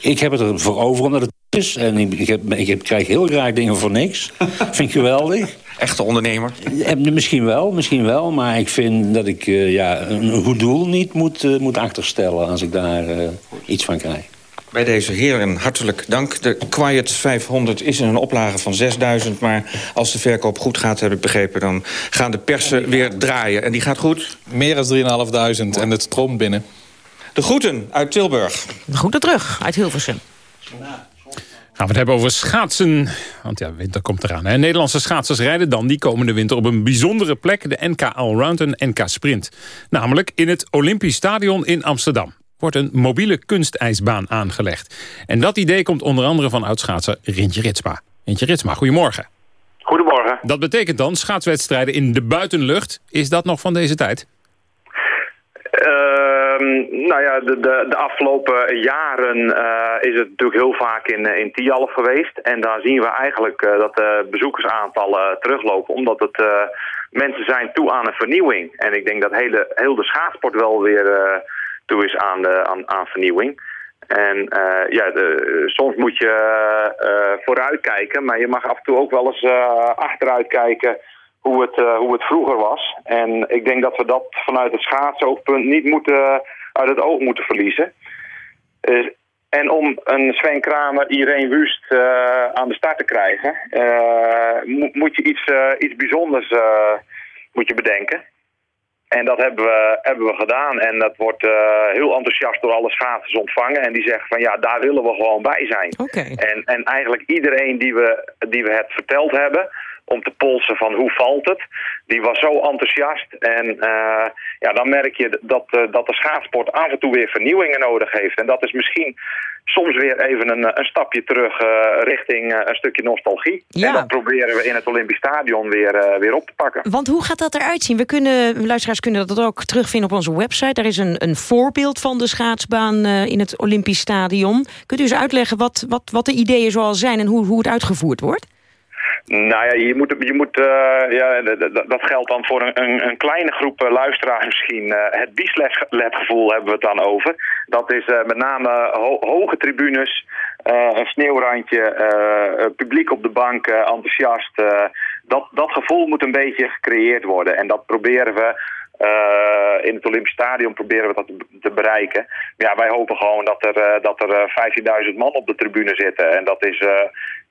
Ik heb het er voor over omdat het is. En ik, ik, heb, ik heb, krijg heel graag dingen voor niks. vind ik geweldig. Echte ondernemer? Misschien wel, misschien wel. Maar ik vind dat ik uh, ja, een goed doel niet moet, uh, moet achterstellen... als ik daar uh, iets van krijg. Bij deze heren hartelijk dank. De Quiet 500 is in een oplage van 6000. Maar als de verkoop goed gaat, heb ik begrepen... dan gaan de persen weer draaien. En die gaat goed? Meer dan 3.500 en het stroomt binnen. De groeten uit Tilburg. De groeten terug uit Hilversum. Gaan we het hebben over schaatsen. Want ja, winter komt eraan. Hè? Nederlandse schaatsers rijden dan die komende winter op een bijzondere plek. De NK Allround en NK Sprint. Namelijk in het Olympisch Stadion in Amsterdam wordt een mobiele kunstijsbaan aangelegd. En dat idee komt onder andere van oudschaatser Rintje Ritsma. Rintje Ritsma, goedemorgen. Goedemorgen. Dat betekent dan schaatswedstrijden in de buitenlucht. Is dat nog van deze tijd? Uh, nou ja, de, de, de afgelopen jaren uh, is het natuurlijk heel vaak in, eh, in Tialf geweest. En daar zien we eigenlijk uh, dat de bezoekersaantallen teruglopen. Omdat het mensen zijn toe aan een vernieuwing. En ik denk dat hele, heel de schaatsport wel weer is aan, de, aan, aan vernieuwing. En uh, ja, de, soms moet je uh, vooruit kijken, maar je mag af en toe ook wel eens achteruit kijken hoe het, hoe het vroeger was. En ik denk dat we dat vanuit het schaatsoogpunt niet moeten, uit het oog moeten verliezen. en om een Sven Kramer, Irene Wust aan de start te krijgen, moet je iets, iets bijzonders moet je bedenken. En dat hebben we, hebben we gedaan. En dat wordt uh, heel enthousiast door alle schaatsers ontvangen. En die zeggen van ja, daar willen we gewoon bij zijn. Okay. En, en eigenlijk iedereen die we, die we het verteld hebben om te polsen van hoe valt het. Die was zo enthousiast. En uh, ja, dan merk je dat, uh, dat de schaatsport af en toe weer vernieuwingen nodig heeft. En dat is misschien soms weer even een, een stapje terug uh, richting een stukje nostalgie. Ja. En dat proberen we in het Olympisch Stadion weer, weer op te pakken. Want hoe gaat dat eruit zien? We kunnen, luisteraars kunnen dat ook terugvinden op onze website. Daar is een, een voorbeeld van de schaatsbaan in het Olympisch Stadion. Kunt u eens uitleggen wat, wat, wat de ideeën zoal zijn en hoe, hoe het uitgevoerd wordt? Nou ja, je moet, je moet uh, ja, dat geldt dan voor een, een, kleine groep uh, luisteraars misschien. Uh, het biesletgevoel hebben we het dan over. Dat is met name ho hoge tribunes, een sneeuwrandje, publiek op de bank, enthousiast. dat, dat gevoel moet een beetje gecreëerd worden. En dat proberen we in het Olympisch Stadion proberen we dat te, bereiken. Ja, wij hopen gewoon dat er, dat er 15.000 man op de tribune zitten. En dat is,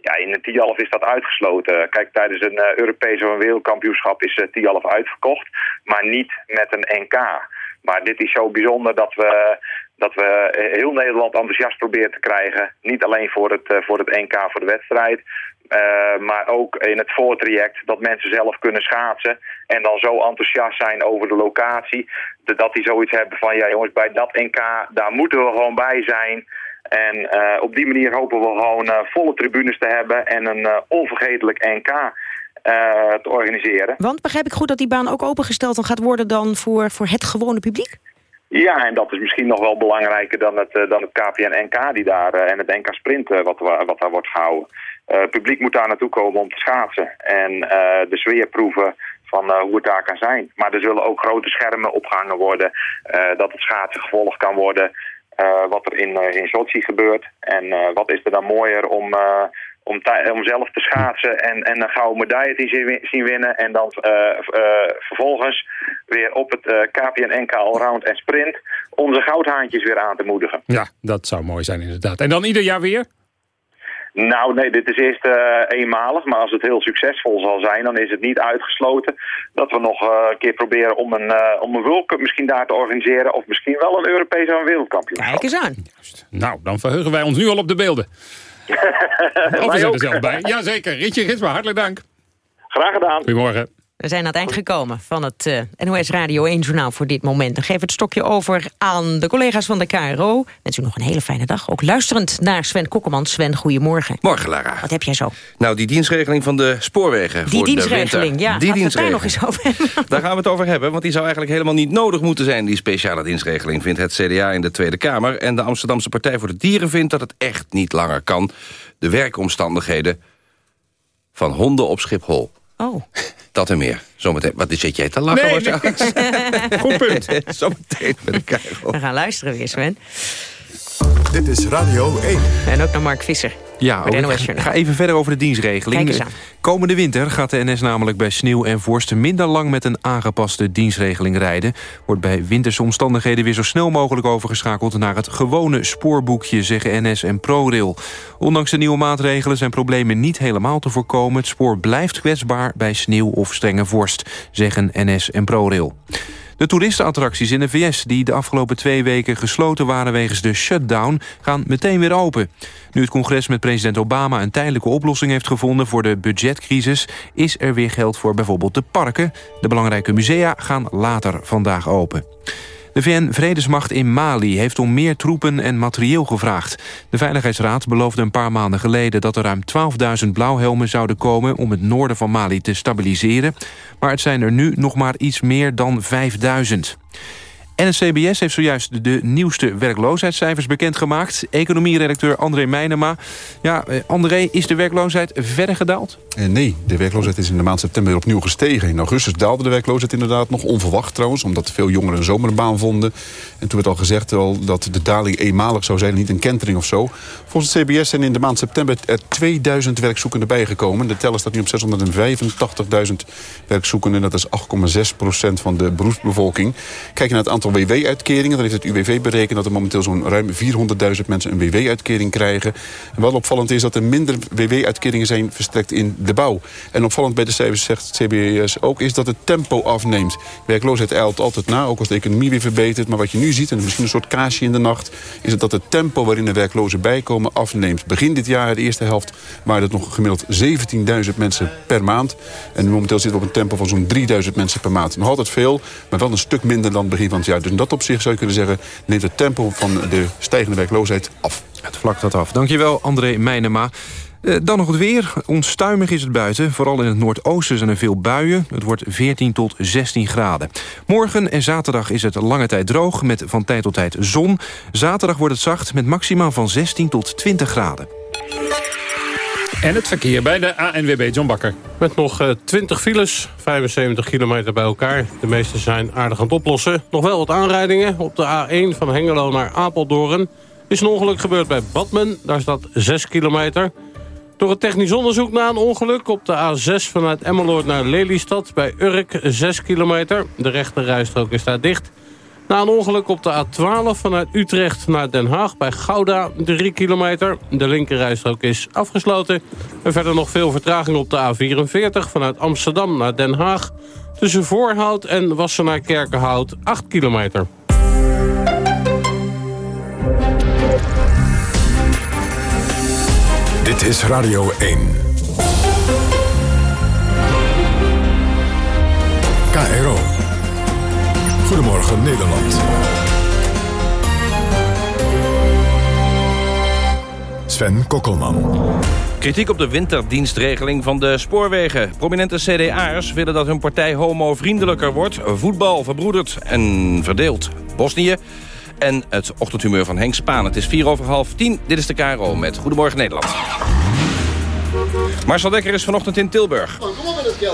ja, in het Tialf is dat uitgesloten. Kijk, tijdens een Europese of een wereldkampioenschap is uh, Tialf uitverkocht. Maar niet met een NK. Maar dit is zo bijzonder dat we, dat we heel Nederland enthousiast proberen te krijgen. Niet alleen voor het, voor het NK, voor de wedstrijd. Maar ook in het voortraject dat mensen zelf kunnen schaatsen. En dan zo enthousiast zijn over de locatie. Dat die zoiets hebben van, ja jongens, bij dat NK, daar moeten we gewoon bij zijn. En uh, op die manier hopen we gewoon uh, volle tribunes te hebben en een onvergetelijk NK te organiseren. Want begrijp ik goed dat die baan ook opengesteld gaat worden dan voor, voor het gewone publiek? Ja, en dat is misschien nog wel belangrijker dan het, dan het KPN-NK die daar, en het NK Sprint wat, wat daar wordt gehouden. Het publiek moet daar naartoe komen om te schaatsen. En de sfeer proeven van hoe het daar kan zijn. Maar er zullen ook grote schermen opgehangen worden, dat het schaatsen gevolgd kan worden... wat er in, in Sochi gebeurt. En wat is er dan mooier om, om, om zelf te schaatsen en, en een gouden medaille te zien winnen. En dan vervolgens weer op het KPN NK Allround en Sprint onze goudhaantjes weer aan te moedigen. Ja, dat zou mooi zijn inderdaad. En dan ieder jaar weer? Nou, nee, dit is eerst eenmalig. Maar als het heel succesvol zal zijn, dan is het niet uitgesloten dat we nog een keer proberen om een, om een World Cup misschien daar te organiseren. Of misschien wel een Europese of wereldkampioenschap. Kijk eens aan. Juist. Nou, dan verheugen wij ons nu al op de beelden. of we zijn er zelf bij. Jazeker. Ritje Gisma, hartelijk dank. Graag gedaan. Goedemorgen. We zijn aan het eind gekomen van het uh, NOS Radio 1 journaal voor dit moment. Dan geef het stokje over aan de collega's van de KRO. Wens u nog een hele fijne dag. Ook luisterend naar Sven Kokkelman. Sven, goedemorgen. Morgen, Lara. Wat heb jij zo? Nou, die dienstregeling van de spoorwegen Die voor dienstregeling, de ja. Die we het daar nog eens over hebben. Daar gaan we het over hebben, want die zou eigenlijk helemaal niet nodig moeten zijn. Die speciale dienstregeling vindt het CDA in de Tweede Kamer. En de Amsterdamse Partij voor de Dieren vindt dat het echt niet langer kan. De werkomstandigheden van honden op Schiphol. Oh. Dat en meer. Zometeen. Wat zit jij te lachen? Nee, nee. Goed punt. Zometeen met de Cairo. We gaan luisteren weer, Sven. Dit is Radio 1. En ook naar Mark Visser. Ja, de ik ga- even verder over de dienstregeling. Kijk eens aan. Komende winter gaat de NS namelijk bij sneeuw en vorst... minder lang met een aangepaste dienstregeling rijden. Wordt bij winterse omstandigheden weer zo snel mogelijk overgeschakeld... naar het gewone spoorboekje, zeggen NS en ProRail. Ondanks de nieuwe maatregelen zijn problemen niet helemaal te voorkomen. Het spoor blijft kwetsbaar bij sneeuw of strenge vorst, zeggen NS en ProRail. De toeristenattracties in de VS, die de afgelopen twee weken gesloten waren wegens de shutdown, gaan meteen weer open. Nu het congres met president Obama een tijdelijke oplossing heeft gevonden voor de budgetcrisis, is er weer geld voor bijvoorbeeld de parken. De belangrijke musea gaan later vandaag open. De VN-vredesmacht in Mali heeft om meer troepen en materieel gevraagd. De Veiligheidsraad beloofde een paar maanden geleden... dat er ruim 12.000 blauwhelmen zouden komen om het noorden van Mali te stabiliseren. Maar het zijn er nu nog maar iets meer dan 5.000. En het CBS heeft zojuist de nieuwste werkloosheidscijfers bekendgemaakt. Economieredacteur André Meijnema. Ja, eh, André, is de werkloosheid verder gedaald? Eh, nee, de werkloosheid is in de maand september opnieuw gestegen. In augustus daalde de werkloosheid inderdaad nog onverwacht trouwens... omdat veel jongeren een zomerbaan vonden. En toen werd al gezegd al dat de daling eenmalig zou zijn... niet een kentering of zo. Volgens het CBS zijn in de maand september er 2000 werkzoekenden bijgekomen. De teller staat nu op 685.000 werkzoekenden. Dat is 8,6 procent van de beroepsbevolking. Kijk je naar het aantal WW-uitkeringen... dan heeft het UWV berekend dat er momenteel zo'n ruim 400.000 mensen... een WW-uitkering krijgen. En wat opvallend is dat er minder WW-uitkeringen zijn verstrekt in de bouw. En opvallend bij de cijfers zegt CBS ook... is dat het tempo afneemt. Werkloosheid eilt altijd na, ook als de economie weer verbetert. Maar wat je nu ziet, en misschien een soort kaasje in de nacht... is dat het tempo waarin de werklozen bijkomen afneemt. Begin dit jaar, de eerste helft, waren het nog gemiddeld 17.000 mensen per maand. En momenteel zitten we op een tempo van zo'n 3.000 mensen per maand. Nog altijd veel, maar wel een stuk minder dan begin van het jaar. Dus in dat opzicht zou je kunnen zeggen... neemt het tempo van de stijgende werkloosheid af. Het vlak dat af. Dankjewel, André Meijnema. Eh, dan nog het weer. Onstuimig is het buiten. Vooral in het noordoosten zijn er veel buien. Het wordt 14 tot 16 graden. Morgen en zaterdag is het lange tijd droog... met van tijd tot tijd zon. Zaterdag wordt het zacht met maxima van 16 tot 20 graden. En het verkeer bij de ANWB John Bakker. Met nog eh, 20 files, 75 kilometer bij elkaar. De meeste zijn aardig aan het oplossen. Nog wel wat aanrijdingen. Op de A1 van Hengelo naar Apeldoorn is een ongeluk gebeurd bij Badmen. Daar staat 6 kilometer. Door het technisch onderzoek na een ongeluk op de A6 vanuit Emmeloord naar Lelystad... bij Urk 6 kilometer. De rechte rijstrook is daar dicht. Na een ongeluk op de A12 vanuit Utrecht naar Den Haag bij Gouda 3 kilometer. De linkerrijstrook is afgesloten. En verder nog veel vertraging op de A44 vanuit Amsterdam naar Den Haag. Tussen Voorhout en Wassenaar Kerkenhout 8 kilometer. Dit is Radio 1. Nederland. Sven Kokkelman. Kritiek op de winterdienstregeling van de spoorwegen. Prominente CDA'ers willen dat hun partij homo-vriendelijker wordt. Voetbal verbroedert en verdeelt. Bosnië en het ochtendhumeur van Henk Spaan. Het is vier over half tien. Dit is de KRO met Goedemorgen Nederland. Marcel Dekker is vanochtend in Tilburg.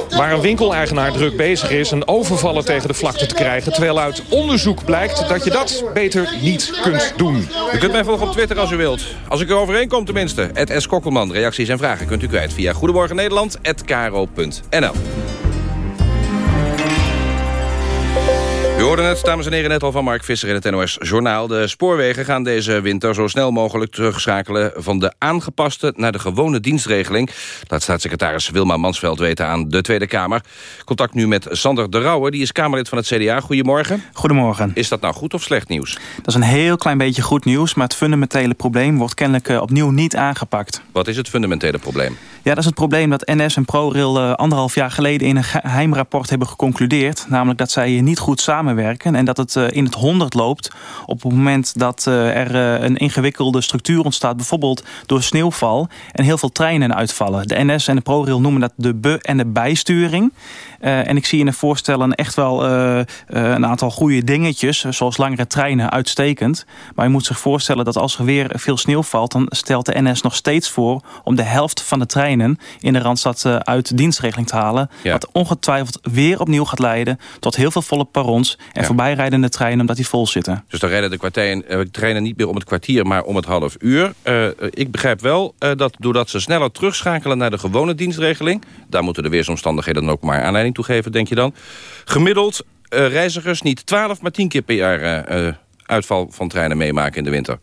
Waar een winkeleigenaar druk bezig is een overvallen tegen de vlakte te krijgen... terwijl uit onderzoek blijkt dat je dat beter niet kunt doen. U kunt mij volgen op Twitter als u wilt. Als ik er kom tenminste. Het S. Kokkelman. Reacties en vragen kunt u kwijt via Goedemorgen. Hoorde het, dames en heren, net al van Mark Visser in het NOS Journaal. De spoorwegen gaan deze winter zo snel mogelijk terugschakelen... van de aangepaste naar de gewone dienstregeling. Laat staatssecretaris Wilma Mansveld weten aan de Tweede Kamer. Contact nu met Sander de Rauwe, die is Kamerlid van het CDA. Goedemorgen. Goedemorgen. Is dat nou goed of slecht nieuws? Dat is een heel klein beetje goed nieuws... maar het fundamentele probleem wordt kennelijk eh, opnieuw niet aangepakt. Wat is het fundamentele probleem? Ja, dat is het probleem dat NS en ProRail uh, anderhalf jaar geleden... in een geheim rapport hebben geconcludeerd. Namelijk dat zij niet goed samenwerken... en dat het uh, in het honderd loopt op het moment dat uh, er een ingewikkelde structuur ontstaat... bijvoorbeeld door sneeuwval en heel veel treinen uitvallen. De NS en de ProRail noemen dat de be- en de bijsturing... En ik zie in de voorstellen echt wel een aantal goede dingetjes... zoals langere treinen, uitstekend. Maar je moet zich voorstellen dat als er weer veel sneeuw valt... dan stelt de NS nog steeds voor om de helft van de treinen... in de Randstad uit dienstregeling te halen. Ja. Wat ongetwijfeld weer opnieuw gaat leiden... tot heel veel volle perrons en ja. voorbijrijdende treinen... omdat die vol zitten. Dus dan rijden de kwartier, treinen niet meer om het kwartier... maar om het half uur. ik begrijp wel dat doordat ze sneller terugschakelen... naar de gewone dienstregeling... daar moeten de weersomstandigheden dan ook maar aanleiding toegeven, denk je dan. Gemiddeld reizigers niet 12, maar 10 keer per jaar uitval van treinen meemaken in de winter.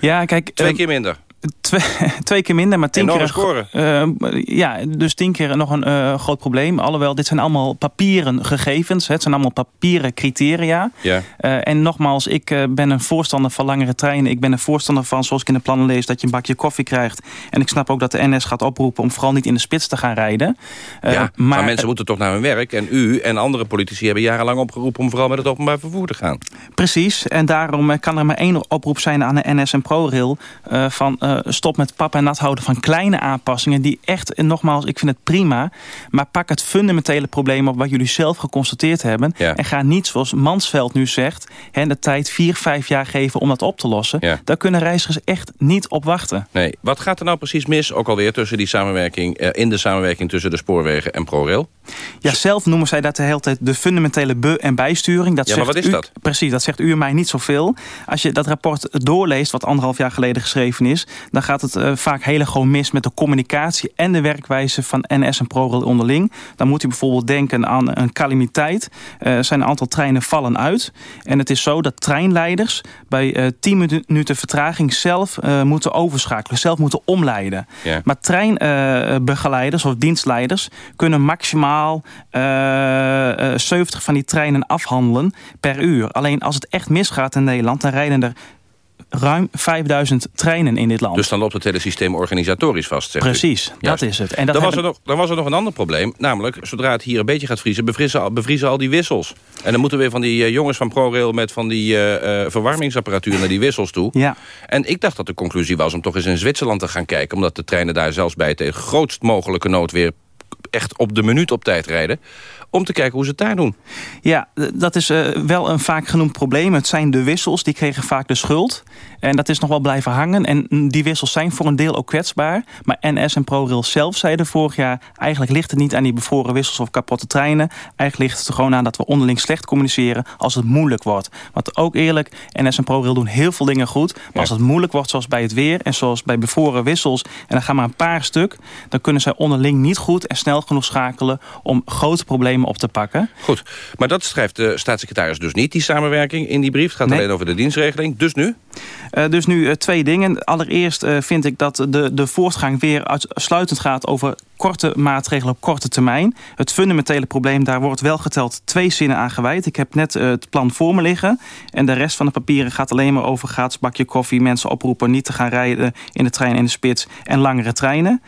Ja, kijk... Twee keer minder. Twee, twee, keer minder, maar tien Enorme keer... scoren. Uh, ja, dus tien keer nog een uh, groot probleem. Alhoewel, dit zijn allemaal papieren gegevens. Hè. Het zijn allemaal papieren criteria. Ja. Uh, en nogmaals, ik ben een voorstander van langere treinen. Ik ben een voorstander van, zoals ik in de plannen lees... dat je een bakje koffie krijgt. En ik snap ook dat de NS gaat oproepen... om vooral niet in de spits te gaan rijden. ja, maar, maar, mensen moeten toch naar hun werk. En u en andere politici hebben jarenlang opgeroepen... om vooral met het openbaar vervoer te gaan. Precies. En daarom kan er maar één oproep zijn aan de NS en ProRail... van stop met pap en nat houden van kleine aanpassingen... die echt, en nogmaals, ik vind het prima... maar pak het fundamentele probleem op wat jullie zelf geconstateerd hebben... Ja. en ga niet, zoals Mansveld nu zegt... Hè, de tijd vier, vijf jaar geven om dat op te lossen. Ja. Daar kunnen reizigers echt niet op wachten. Nee. Wat gaat er nou precies mis, ook alweer tussen die samenwerking... Eh, in de samenwerking tussen de spoorwegen en ProRail? Ja, zelf noemen zij dat de hele tijd de fundamentele be- en bijsturing. Dat ja, maar zegt wat is u, dat? Precies, dat zegt u en mij niet zoveel. Als je dat rapport doorleest, wat anderhalf jaar geleden geschreven is... dan gaat het uh, vaak heel gewoon mis met de communicatie... en de werkwijze van NS en ProRail onderling. Dan moet u bijvoorbeeld denken aan een calamiteit. Er uh, zijn een aantal treinen vallen uit. En het is zo dat treinleiders bij uh, 10 minuten vertraging... zelf moeten overschakelen, zelf moeten omleiden. Ja. Maar treinbegeleiders of dienstleiders kunnen maximaal uh, 70 van die treinen afhandelen per uur. Alleen als het echt misgaat in Nederland, dan rijden er ruim 5000 treinen in dit land. Dus dan loopt het hele systeem organisatorisch vast, zegt Precies, u. dat is het. En dat dan, was er nog, dan was er nog een ander probleem. Namelijk, zodra het hier een beetje gaat vriezen... bevriezen al, bevriezen al die wissels. En dan moeten weer van die uh, jongens van ProRail... met van die uh, verwarmingsapparatuur naar die wissels toe. Ja. En ik dacht dat de conclusie was om toch eens in Zwitserland te gaan kijken... omdat de treinen daar zelfs bij het grootst mogelijke nood... echt op de minuut op tijd rijden om te kijken hoe ze het daar doen. Ja, dat is uh, wel een vaak genoemd probleem. Het zijn de wissels, die kregen vaak de schuld. En dat is nog wel blijven hangen. En die wissels zijn voor een deel ook kwetsbaar. Maar NS en ProRail zelf zeiden vorig jaar... eigenlijk ligt het niet aan die bevroren wissels of kapotte treinen. Eigenlijk ligt het er gewoon aan dat we onderling slecht communiceren... als het moeilijk wordt. Want ook eerlijk, NS en ProRail doen heel veel dingen goed. Maar ja. als het moeilijk wordt, zoals bij het weer... en zoals bij bevroren wissels... en dan gaan maar een paar stuk... dan kunnen zij onderling niet goed en snel genoeg schakelen... om grote problemen op te pakken. Goed, maar dat schrijft de staatssecretaris dus niet, die samenwerking in die brief. Het gaat nee. alleen over de dienstregeling. Dus nu? Uh, dus nu uh, twee dingen. Allereerst uh, vind ik dat de, de voortgang weer uitsluitend gaat over korte maatregelen op korte termijn. Het fundamentele probleem, daar wordt wel geteld twee zinnen aan gewijd. Ik heb net het plan voor me liggen. En de rest van de papieren gaat alleen maar over gratis bakje koffie... mensen oproepen niet te gaan rijden in de trein in de spits... en langere treinen.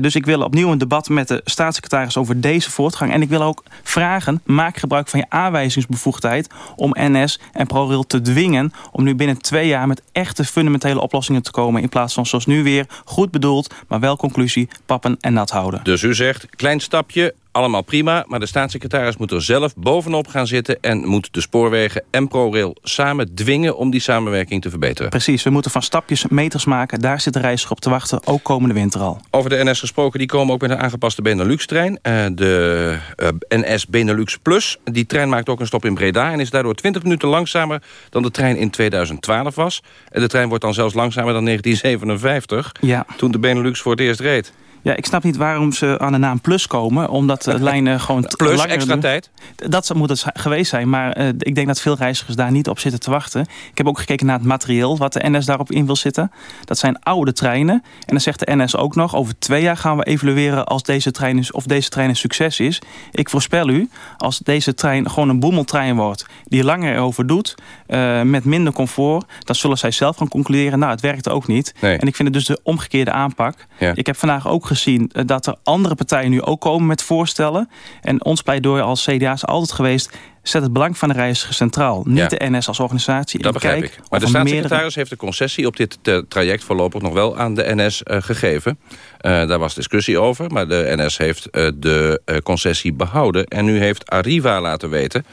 Dus ik wil opnieuw een debat met de staatssecretaris over deze voortgang. En ik wil ook vragen, maak gebruik van je aanwijzingsbevoegdheid... om NS en ProRail te dwingen om nu binnen twee jaar... met echte fundamentele oplossingen te komen... in plaats van zoals nu weer goed bedoeld, maar wel conclusie pappen en nat houden. Dus u zegt, klein stapje, allemaal prima, maar de staatssecretaris moet er zelf bovenop gaan zitten... en moet de spoorwegen en ProRail samen dwingen om die samenwerking te verbeteren. Precies, we moeten van stapjes meters maken. Daar zit de reiziger op te wachten, ook komende winter al. Over de NS gesproken, die komen ook met een aangepaste Benelux-trein. Uh, de uh, NS Benelux Plus. Die trein maakt ook een stop in Breda... en is daardoor 20 minuten langzamer dan de trein in 2012 was. En de trein wordt dan zelfs langzamer dan 1957... Ja. toen de Benelux voor het eerst reed. Ja, ik snap niet waarom ze aan de naam Plus komen. Omdat de lijnen gewoon Plus, langer extra doen. tijd? Dat moet het geweest zijn. Maar uh, ik denk dat veel reizigers daar niet op zitten te wachten. Ik heb ook gekeken naar het materieel wat de NS daarop in wil zitten. Dat zijn oude treinen. En dan zegt de NS ook nog... over twee jaar gaan we evalueren als deze trein is, of deze trein een succes is. Ik voorspel u, als deze trein gewoon een boemeltrein wordt... die langer erover doet, uh, met minder comfort... dan zullen zij zelf gaan concluderen... nou, het werkt ook niet. Nee. En ik vind het dus de omgekeerde aanpak. Ja. Ik heb vandaag ook gezien dat er andere partijen nu ook komen met voorstellen. En ons pleidooi als CDA is altijd geweest... zet het belang van de reiziger centraal. Niet Ja. de NS als organisatie. Dat begrijp ik. Maar de staatssecretaris meerdere- heeft de concessie op dit eh, traject voorlopig nog wel aan de NS eh, gegeven. Eh, daar was discussie over, maar de NS heeft de concessie behouden. En nu heeft Arriva laten weten,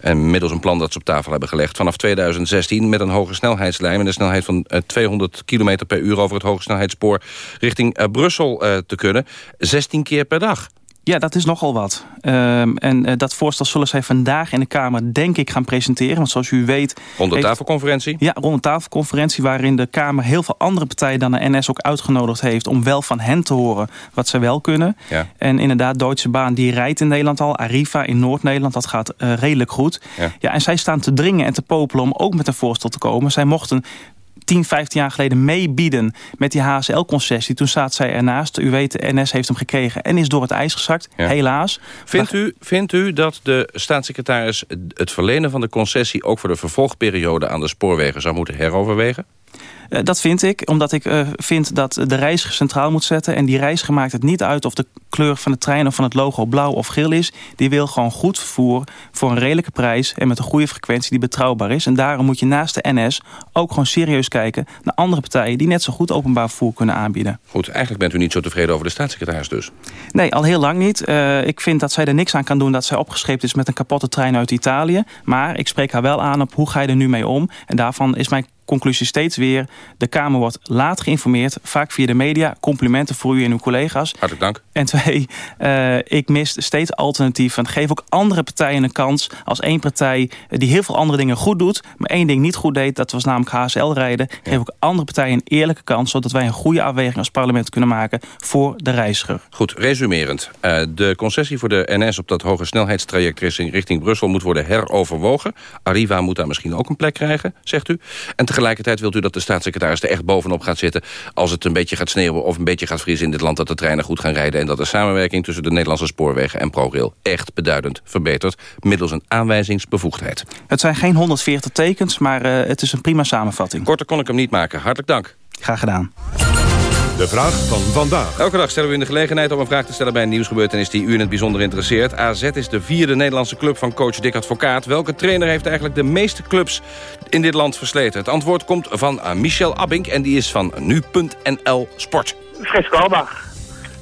en middels een plan dat ze op tafel hebben gelegd... vanaf 2016 met een hoge snelheidslijn... met een snelheid van eh, 200 km per uur over het hoge snelheidsspoor... richting Brussel te kunnen, 16 keer per dag. Ja, dat is nogal wat. Um, en uh, dat voorstel zullen zij vandaag in de Kamer denk ik gaan presenteren. Want zoals u weet... Rond de heeft... tafelconferentie? Ja, rond de tafelconferentie waarin de Kamer heel veel andere partijen dan de NS ook uitgenodigd heeft... om wel van hen te horen wat ze wel kunnen. Ja. En inderdaad, Deutsche Bahn die rijdt in Nederland al. Arriva in Noord-Nederland, dat gaat uh, redelijk goed. Ja. ja, en zij staan te dringen en te popelen om ook met een voorstel te komen. Zij mochten 10, 15 jaar geleden meebieden met die HSL-concessie. Toen staat zij ernaast. U weet, de NS heeft hem gekregen en is door het ijs gezakt. Ja. Helaas. Vindt u, vindt u dat de staatssecretaris het verlenen van de concessie... ook voor de vervolgperiode aan de spoorwegen zou moeten heroverwegen? Uh, dat vind ik, omdat ik uh, vind dat de reiziger centraal moet zetten. En die reiziger maakt het niet uit of de kleur van de trein of van het logo blauw of geel is. Die wil gewoon goed vervoer voor een redelijke prijs en met een goede frequentie die betrouwbaar is. En daarom moet je naast de NS ook gewoon serieus kijken naar andere partijen die net zo goed openbaar vervoer kunnen aanbieden. Goed, eigenlijk bent u niet zo tevreden over de staatssecretaris dus? Nee, al heel lang niet. Uh, ik vind dat zij er niks aan kan doen dat zij opgescheept is met een kapotte trein uit Italië. Maar ik spreek haar wel aan op hoe ga je er nu mee om. En daarvan is mijn conclusie steeds weer... de Kamer wordt laat geïnformeerd, vaak via de media. Complimenten voor u en uw collega's. Hartelijk dank. En twee, uh, ik mis steeds alternatieven. Geef ook andere partijen een kans als één partij... die heel veel andere dingen goed doet... maar één ding niet goed deed, dat was namelijk HSL-rijden. Geef ja. ook andere partijen een eerlijke kans... zodat wij een goede afweging als parlement kunnen maken... voor de reiziger. Goed, resumerend. Uh, de concessie voor de NS op dat hoge snelheidstraject... richting, richting Brussel moet worden heroverwogen. Arriva moet daar misschien ook een plek krijgen, zegt u. En tegelijkertijd wilt u dat de staatssecretaris er echt bovenop gaat zitten... als het een beetje gaat sneeuwen of een beetje gaat vriezen in dit land... dat de treinen goed gaan rijden... en dat de samenwerking tussen de Nederlandse spoorwegen en ProRail... echt beduidend verbetert middels een aanwijzingsbevoegdheid. Het zijn geen 140 tekens, maar uh, het is een prima samenvatting. Korter kon ik hem niet maken. Hartelijk dank. Graag gedaan. De vraag van vandaag. Elke dag stellen we u in de gelegenheid om een vraag te stellen bij een nieuwsgebeurtenis die u in het bijzonder interesseert. AZ is de vierde Nederlandse club van coach Dick Advocaat. Welke trainer heeft eigenlijk de meeste clubs in dit land versleten? Het antwoord komt van Michel Abink en die is van nu.nl Sport. Frits Kalbach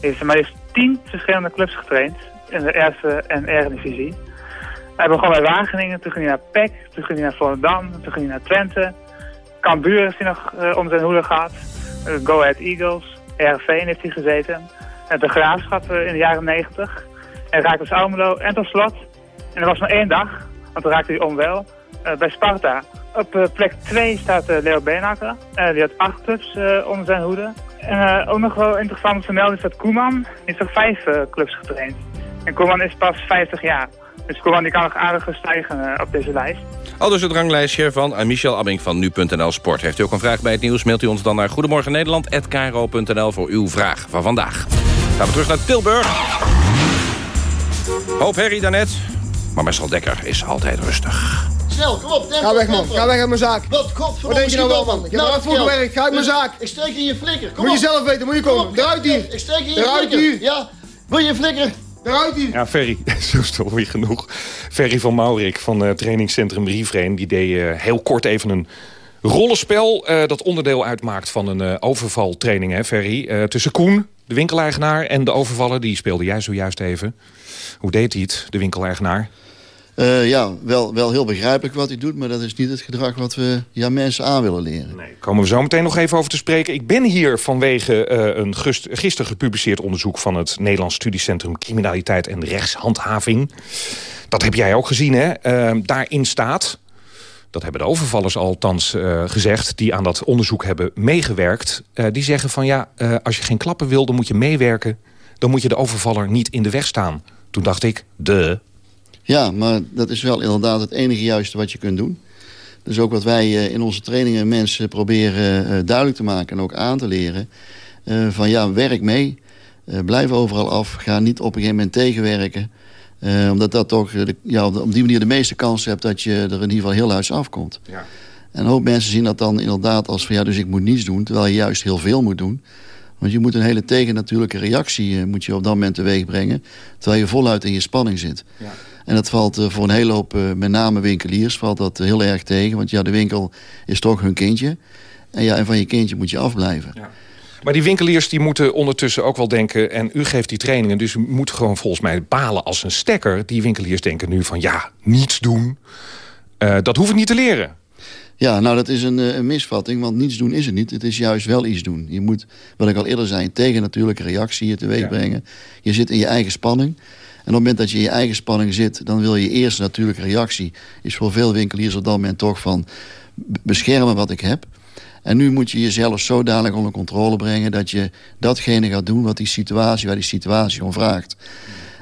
is maar liefst tien verschillende clubs getraind in de eerste en eredivisie. Hij begon bij Wageningen, toen ging hij naar PEC, toen ging hij naar Volendam, toen ging hij naar Twente. Cambuur heeft hij nog uh, om zijn hoede gehad. Go Ahead Eagles, RV heeft hij gezeten. En de Graafschap uh, in de jaren 90. En Raakles Almelo en tot slot, en er was maar één dag, want toen raakte hij onwel, bij Sparta. Op plek 2 staat Leo Beenhakker. die had acht clubs onder zijn hoede. En ook nog wel interessant om te melden is dat Koeman, die heeft toch vijf clubs getraind. En Koeman is pas 50 jaar. Dus Koeman die kan nog aardig stijgen op deze lijst. Al dus het ranglijstje van uh, Michel Abbing van Nu.nl Sport. Heeft u ook een vraag bij het nieuws, mailt u ons dan naar goedemorgennederland.nl voor uw vraag van vandaag. Gaan we terug naar Tilburg. Hoop herrie daarnet, maar Marcel Dekker is altijd rustig. Snel, kom op. Ga weg, man. Ga weg uit mijn zaak. Wat, god, Wat denk je nou wel, man? Ik heb nou, hard voor gewerkt. Ga uit mijn zaak. Ik steek in je flikker. Kom moet op. je zelf weten. Moet je komen. Op, Eruit hier. Ik steek in je Eruit flikker. hier. Ja. Wil je flikker? Hier. Ja, Ferry, zo is weer genoeg. Ferry van Maurik van uh, trainingscentrum Riefreen... die deed uh, heel kort even een rollenspel... Uh, dat onderdeel uitmaakt van een overvaltraining, hè, Ferry? tussen Koen, de winkeleigenaar en de overvaller... die speelde jij zojuist even. Hoe deed hij het, de winkeleigenaar? Uh, ja, wel, wel heel begrijpelijk wat hij doet... maar dat is niet het gedrag wat we ja, mensen aan willen leren. Nee, komen we zo meteen nog even over te spreken. Ik ben hier vanwege uh, een gisteren gepubliceerd onderzoek... van het Nederlands Studiecentrum Criminaliteit en Rechtshandhaving. Dat heb jij ook gezien, hè? Uh, daarin staat... Dat hebben de overvallers althans gezegd... die aan dat onderzoek hebben meegewerkt. die zeggen van ja, als je geen klappen wil, dan moet je meewerken. Dan moet je de overvaller niet in de weg staan. Toen dacht ik, de ja, maar dat is wel inderdaad het enige juiste wat je kunt doen. Dus ook wat wij eh, in onze trainingen mensen proberen eh, duidelijk te maken... en ook aan te leren, eh, van ja, werk mee. blijf overal af. Ga niet op een gegeven moment tegenwerken. omdat dat toch ja, op die manier de meeste kans hebt... dat je er in ieder geval heel huis afkomt. Ja. En een hoop mensen zien dat dan inderdaad als van... ja, dus ik moet niets doen, terwijl je juist heel veel moet doen... Want je moet een hele tegennatuurlijke reactie moet je op dat moment teweeg brengen... terwijl je voluit in je spanning zit. Ja. En dat valt eh, voor een hele hoop, eh, met name winkeliers, valt dat heel erg tegen. Want ja, de winkel is toch hun kindje. En, ja, en van je kindje moet je afblijven. Ja. Maar die winkeliers die moeten ondertussen ook wel denken... en u geeft die trainingen, dus u moet gewoon volgens mij balen als een stekker. Die winkeliers denken nu van ja, niets doen. Uh, dat hoef ik niet te leren. Ja, nou dat is een, een, misvatting, want niets doen is het niet. Het is juist wel iets doen. Je moet, wat ik al eerder zei, tegen natuurlijke reactie teweeg ja. brengen. Je zit in je eigen spanning. En op het moment dat je in je eigen spanning zit... dan wil je eerst natuurlijke reactie. Is voor veel winkeliers op dat moment toch van... beschermen wat ik heb. En nu moet je jezelf zodanig onder controle brengen... dat je datgene gaat doen wat die situatie, waar die situatie om vraagt.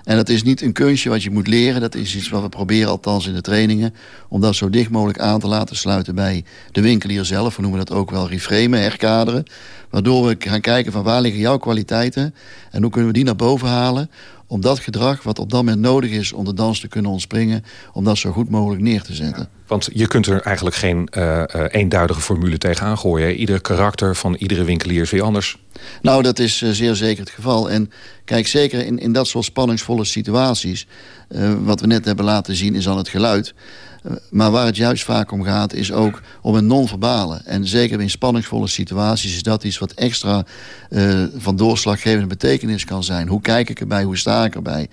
En dat is niet een kunstje wat je moet leren. Dat is iets wat we proberen, althans in de trainingen... om dat zo dicht mogelijk aan te laten sluiten bij de winkelier zelf. We noemen dat ook wel reframen, herkaderen. Waardoor we gaan kijken van waar liggen jouw kwaliteiten... en hoe kunnen we die naar boven halen om dat gedrag wat op dat moment nodig is om de dans te kunnen ontspringen... om dat zo goed mogelijk neer te zetten. want je kunt er eigenlijk geen uh, uh, eenduidige formule tegenaan gooien. Ieder karakter van iedere winkelier is weer anders. Nou, dat is uh, zeer zeker het geval. En kijk, zeker in, in dat soort spanningsvolle situaties... wat we net hebben laten zien is al het geluid... Maar waar het juist vaak om gaat is ook om een non-verbale. En zeker in spanningsvolle situaties is dat iets wat extra uh, van doorslaggevende betekenis kan zijn. Hoe kijk ik erbij, hoe sta ik erbij?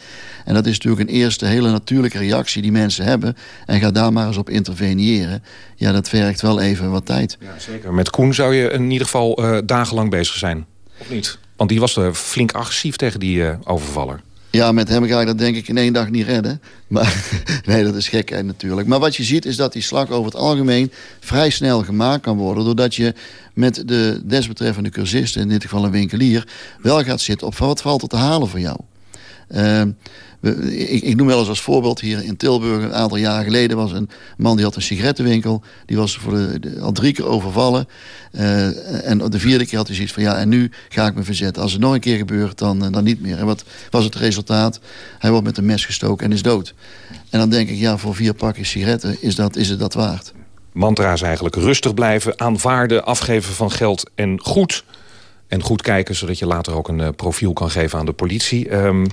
En dat is natuurlijk een eerste hele natuurlijke reactie die mensen hebben. En ga daar maar eens op interveneren. Ja, dat vergt wel even wat tijd. Ja, zeker. Met Koen zou je in ieder geval uh, dagenlang bezig zijn. Of niet? Want die was uh, flink agressief tegen die overvaller. Ja, met hem ga ik dat denk ik in één dag niet redden. Maar nee, dat is gekheid natuurlijk. Maar wat je ziet is dat die slag over het algemeen vrij snel gemaakt kan worden. Doordat je met de desbetreffende cursist, in dit geval een winkelier, wel gaat zitten op wat valt er te halen voor jou. Uh, ik, ik, noem wel eens als voorbeeld hier in Tilburg... een aantal jaar geleden was een man die had een sigarettenwinkel. Die was voor de, al drie keer overvallen. Uh, en de vierde keer had hij zoiets van... ja, en nu ga ik me verzetten. Als het nog een keer gebeurt, dan, eh, dan niet meer. En wat was het resultaat? Hij wordt met een mes gestoken en is dood. En dan denk ik, ja, voor vier pakken sigaretten is, dat, is het dat waard. Mantra is eigenlijk rustig blijven, aanvaarden, afgeven van geld en goed... En goed kijken, zodat je later ook een uh, profiel kan geven aan de politie. Um,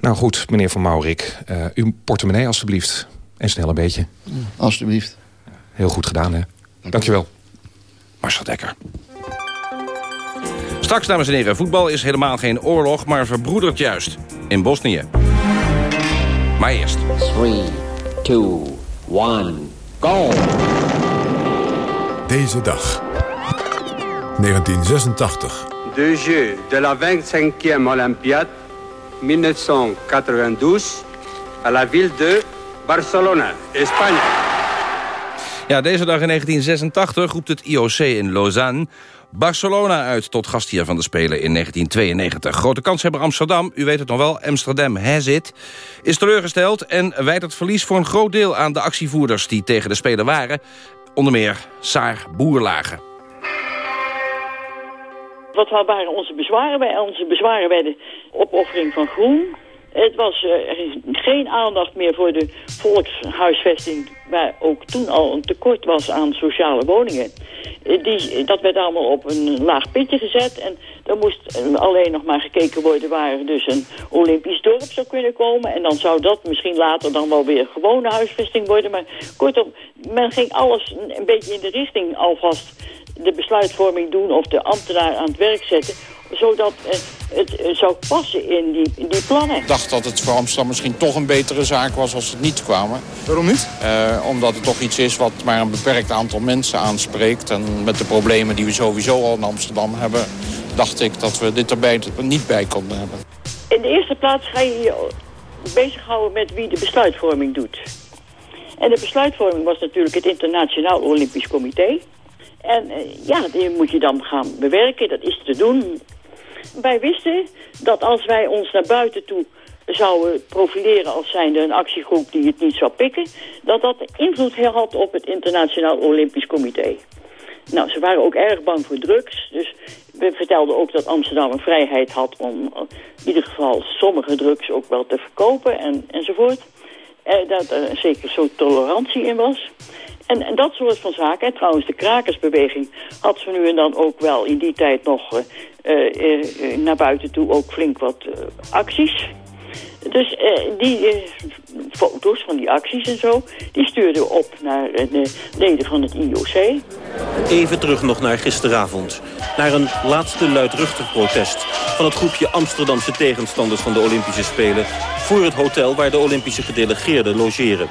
nou goed, meneer Van Maurik. Uh, uw portemonnee alstublieft. En snel een beetje. Alsjeblieft. Heel goed gedaan, hè. Dank Dankjewel. Marcel Dekker. Straks, dames en heren, voetbal is helemaal geen oorlog... maar verbroedert juist in Bosnië. Maar eerst. 3, 2, 1, go! Deze dag. 1986. De jeu de la 25e Olympiade 1992 à la ville de Barcelona, España. Ja, deze dag in 1986 roept het IOC in Lausanne Barcelona uit tot gastheer van de Spelen in 1992. Grote kanshebber Amsterdam, u weet het nog wel, Amsterdam has it, is teleurgesteld en wijt het verlies voor een groot deel aan de actievoerders die tegen de Spelen waren. Onder meer Saar Boerlagen. Wat waren onze bezwaren? Onze bezwaren de opoffering van groen. Het was uh, geen aandacht meer voor de volkshuisvesting... waar ook toen al een tekort was aan sociale woningen. Uh, die, dat werd allemaal op een laag pitje gezet... en er moest alleen nog maar gekeken worden... waar dus een Olympisch dorp zou kunnen komen... en dan zou dat misschien later dan wel weer gewone huisvesting worden. Maar kortom, men ging alles een beetje in de richting alvast de besluitvorming doen of de ambtenaar aan het werk zetten Zodat het, het zou passen in die, in die plannen. Ik dacht dat het voor Amsterdam misschien toch een betere zaak was als het niet kwamen. Waarom niet? Eh, omdat het toch iets is wat maar een beperkt aantal mensen aanspreekt. En met de problemen die we sowieso al in Amsterdam hebben... dacht ik dat we dit erbij niet bij konden hebben. In de eerste plaats ga je je bezighouden met wie de besluitvorming doet. En de besluitvorming was natuurlijk het Internationaal Olympisch Comité. En eh, ja, die moet je dan gaan bewerken, dat is te doen. Wij wisten dat als wij ons naar buiten toe zouden profileren als zijnde een actiegroep die het niet zou pikken, dat dat invloed had op het Internationaal Olympisch Comité. Nou, ze waren ook erg bang voor drugs, dus we vertelden ook dat Amsterdam een vrijheid had om eh, in ieder geval sommige drugs ook wel te verkopen en, enzovoort. Eh, dat er zeker zo'n tolerantie in was. En, dat soort van zaken. En trouwens, de krakersbeweging had ze nu en dan ook wel in die tijd nog uh, uh, naar buiten toe ook flink wat acties. Dus die foto's van die acties en zo, die stuurden we op naar de leden van het IOC. Even terug nog naar gisteravond. Naar een laatste luidruchtig protest van het groepje Amsterdamse tegenstanders van de Olympische Spelen... voor het hotel waar de Olympische gedelegeerden logeren.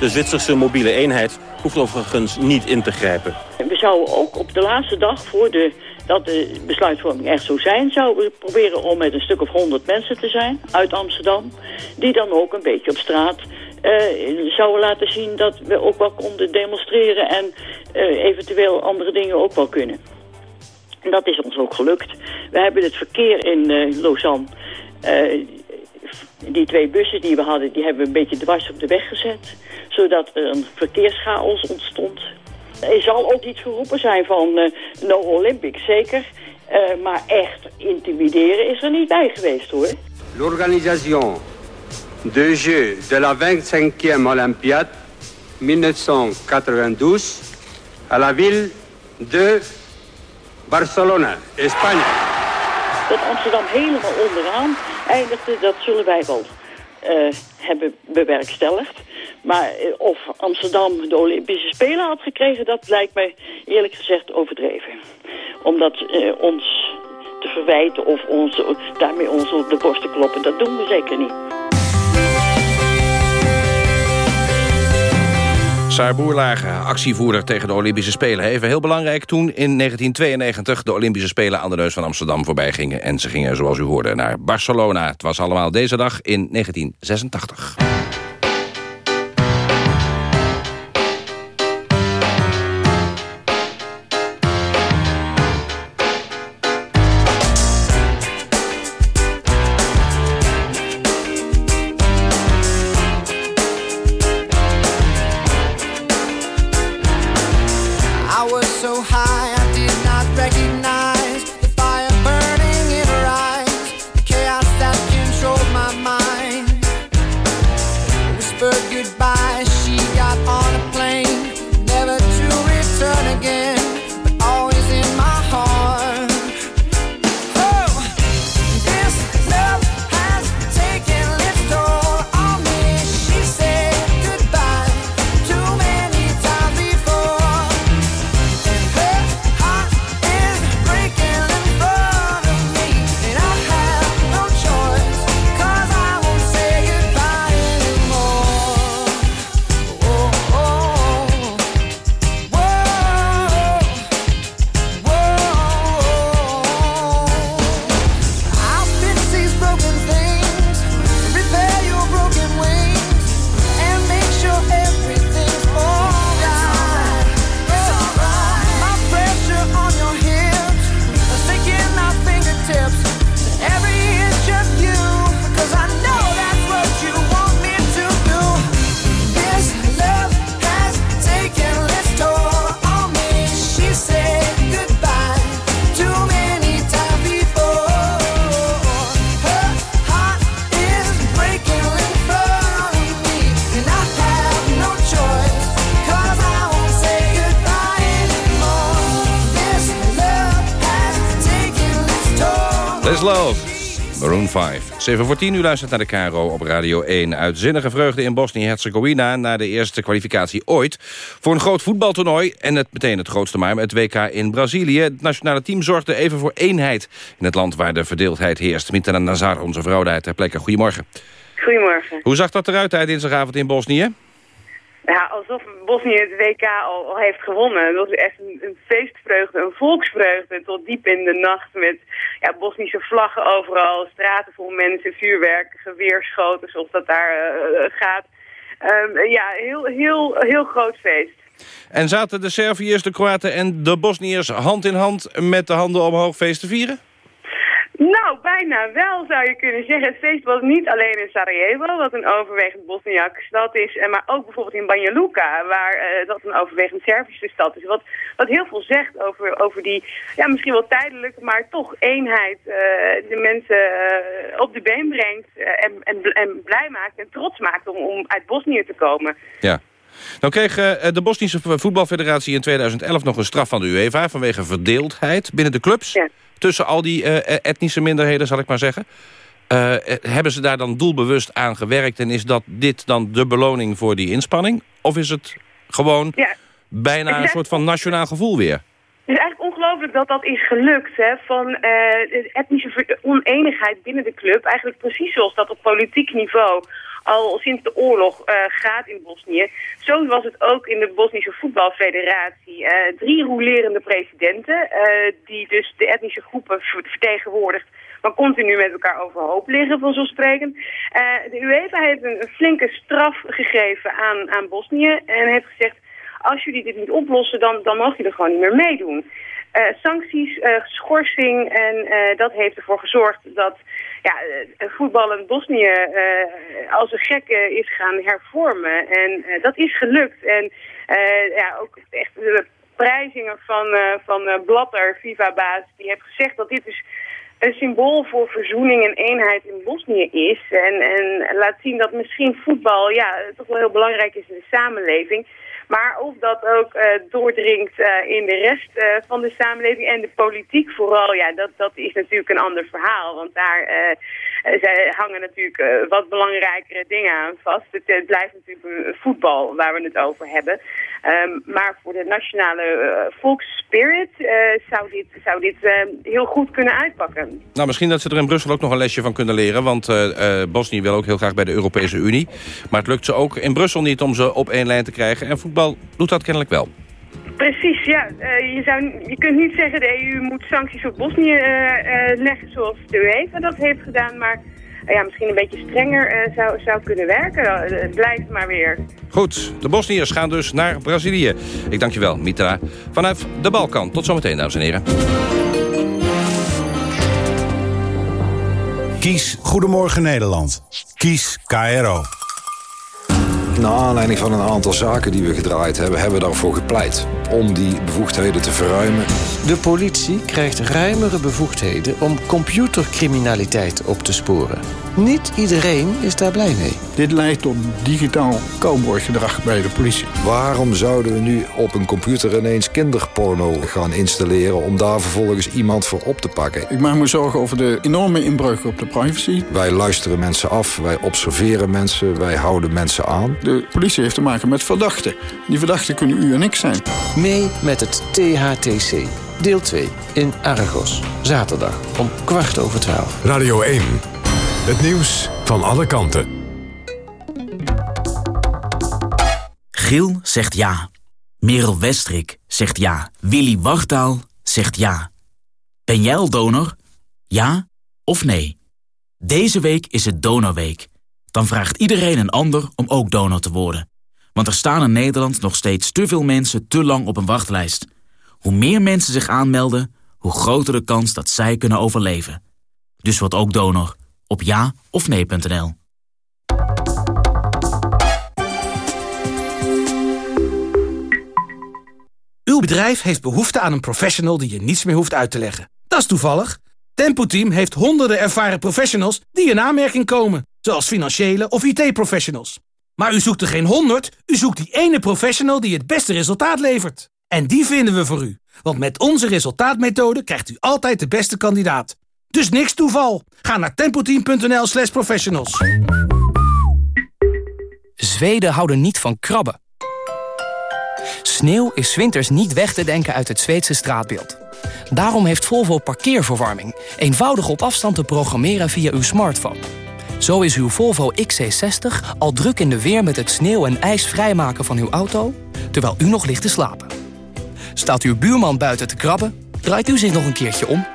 De Zwitserse mobiele eenheid hoeft overigens niet in te grijpen. We zouden ook op de laatste dag, voor de, dat de besluitvorming echt zou zijn... zouden we proberen om met een stuk of honderd mensen te zijn uit Amsterdam... die dan ook een beetje op straat uh, zouden laten zien dat we ook wel konden demonstreren... en uh, eventueel andere dingen ook wel kunnen. En dat is ons ook gelukt. We hebben het verkeer in uh, Lausanne die twee bussen die we hadden, die hebben we een beetje dwars op de weg gezet. Zodat er een verkeerschaos ontstond. Er zal ook iets geroepen zijn van uh, no Olympics, zeker. Uh, maar echt intimideren is er niet bij geweest, hoor. L'organisation de Jeux de la 25e Olympiade 1992 à la ville de Barcelona, España. Dat Amsterdam helemaal onderaan eindigde, dat zullen wij wel uh, hebben bewerkstelligd. Maar uh, of Amsterdam de Olympische Spelen had gekregen, dat lijkt mij eerlijk gezegd overdreven. Omdat uh, ons te verwijten of ons, daarmee ons op de borst te kloppen, dat doen we zeker niet. Saar Boerlage, actievoerder tegen de Olympische Spelen. Even heel belangrijk toen in 1992 de Olympische Spelen aan de neus van Amsterdam voorbij gingen. En ze gingen, zoals u hoorde, naar Barcelona. Het was allemaal deze dag in 1986. 7 voor 10 u luistert naar de KRO op Radio 1. Uitzinnige vreugde in Bosnië-Herzegovina... na de eerste kwalificatie ooit voor een groot voetbaltoernooi... en het meteen het grootste maar, het WK in Brazilië. Het nationale team zorgde even voor eenheid... in het land waar de verdeeldheid heerst. Mintana Nazar, onze vrouw daar ter plekke. Goedemorgen. Goedemorgen. Hoe zag dat eruit tijdens dinsdagavond in Bosnië? Ja, alsof Bosnië het WK al, al heeft gewonnen. Het was echt een, een, feestvreugde, een volksvreugde tot diep in de nacht met ja, Bosnische vlaggen overal, straten vol mensen, vuurwerk, geweerschoten zoals dat daar uh, gaat. Um, ja, heel, heel, heel groot feest. En zaten de Serviërs, de Kroaten en de Bosniërs hand in hand met de handen omhoog feest te vieren? Nou, bijna wel zou je kunnen zeggen. Het feest was niet alleen in Sarajevo, wat een overwegend Bosniak stad is, maar ook bijvoorbeeld in Banja Luka, waar uh, dat een overwegend Servische stad is. Wat, wat heel veel zegt over, over die, ja, misschien wel tijdelijke, maar toch eenheid uh, de mensen uh, op de been brengt en, en, en blij maakt en trots maakt om, om uit Bosnië te komen. Ja. Nou kreeg de Bosnische Voetbalfederatie in 2011 nog een straf van de UEFA... vanwege verdeeldheid binnen de clubs. Ja tussen al die uh, etnische minderheden, zal ik maar zeggen. Uh, hebben ze daar dan doelbewust aan gewerkt... en is dat dit dan de beloning voor die inspanning? Of is het gewoon ja. bijna een soort van nationaal gevoel weer? Het is eigenlijk ongelooflijk dat dat is gelukt. Hè, van uh, de etnische oneenigheid binnen de club. Eigenlijk precies zoals dat op politiek niveau al sinds de oorlog uh, gaat in Bosnië. Zo was het ook in de Bosnische voetbalfederatie. Uh, drie rolerende presidenten, uh, die dus de etnische groepen vertegenwoordigt maar continu met elkaar overhoop liggen, vanzelfsprekend. Uh, de UEFA heeft een, een, flinke straf gegeven aan, aan Bosnië en heeft gezegd... als jullie dit niet oplossen, dan, dan mag je er gewoon niet meer meedoen. Uh, sancties, uh, schorsing en dat heeft ervoor gezorgd dat ja, in Bosnië als een gekke is gaan hervormen. En dat is gelukt. En ja, ook echt de prijzingen van, van Blatter, FIFA-baas, die heeft gezegd dat dit dus een symbool voor verzoening en eenheid in Bosnië is. En, en laat zien dat misschien voetbal ja, toch wel heel belangrijk is in de samenleving. Maar of dat ook uh, doordringt uh, in de rest uh, van de samenleving en de politiek vooral, ja, dat, dat is natuurlijk een ander verhaal. Want daar zij hangen natuurlijk wat belangrijkere dingen aan vast. Het, blijft natuurlijk voetbal waar we het over hebben. Um, maar voor de nationale volksspirit zou dit, zou dit heel goed kunnen uitpakken. Nou, misschien dat ze er in Brussel ook nog een lesje van kunnen leren. Want Bosnië wil ook heel graag bij de Europese Unie. Maar het lukt ze ook in Brussel niet om ze op één lijn te krijgen. En voetbal doet dat kennelijk wel. Precies, ja. Uh, je, zou, je kunt niet zeggen de EU moet sancties op Bosnië uh, uh, leggen zoals de UEFA dat heeft gedaan. Maar ja, misschien een beetje strenger zou, zou kunnen werken. Het blijft maar weer. Goed, de Bosniërs gaan dus naar Brazilië. Ik dank je wel, Mitra. Vanuit de Balkan. Tot zometeen, dames en heren. Kies Goedemorgen Nederland. Kies KRO. Naar aanleiding van een aantal zaken die we gedraaid hebben... hebben we daarvoor gepleit om die bevoegdheden te verruimen. De politie krijgt ruimere bevoegdheden om computercriminaliteit op te sporen. Niet iedereen is daar blij mee. Dit leidt tot digitaal cowboygedrag bij de politie. Waarom zouden we nu op een computer ineens kinderporno gaan installeren... om daar vervolgens iemand voor op te pakken? Ik maak me zorgen over de enorme inbreuk op de privacy. Wij luisteren mensen af, wij observeren mensen, wij houden mensen aan. De politie heeft te maken met verdachten. Die verdachten kunnen u en ik zijn. Mee met het THTC. Deel 2 in Argos. Zaterdag om kwart over twaalf. Radio 1. Het nieuws van alle kanten. Gil zegt ja. Merel Westrik zegt ja. Willy Wartaal zegt ja. Ben jij al donor? Ja of nee? Deze week is het Donorweek. Dan vraagt iedereen een ander om ook donor te worden. Want er staan in Nederland nog steeds te veel mensen te lang op een wachtlijst. Hoe meer mensen zich aanmelden, hoe groter de kans dat zij kunnen overleven. Dus word ook donor op ja of nee.nl. Uw bedrijf heeft behoefte aan een professional die je niets meer hoeft uit te leggen. Dat is toevallig. Tempo Team heeft honderden ervaren professionals die in aanmerking komen. Zoals financiële of IT-professionals. Maar u zoekt er geen honderd, u zoekt die ene professional die het beste resultaat levert. En die vinden we voor u. Want met onze resultaatmethode krijgt u altijd de beste kandidaat. Dus niks toeval. Ga naar tempoteam.nl slash professionals. Zweden houden niet van krabben. Sneeuw is winters niet weg te denken uit het Zweedse straatbeeld. Daarom heeft Volvo parkeerverwarming. Eenvoudig op afstand te programmeren via uw smartphone. Zo is uw Volvo XC60 al druk in de weer met het sneeuw en ijs vrijmaken van uw auto... terwijl u nog ligt te slapen. Staat uw buurman buiten te krabben, draait u zich nog een keertje om.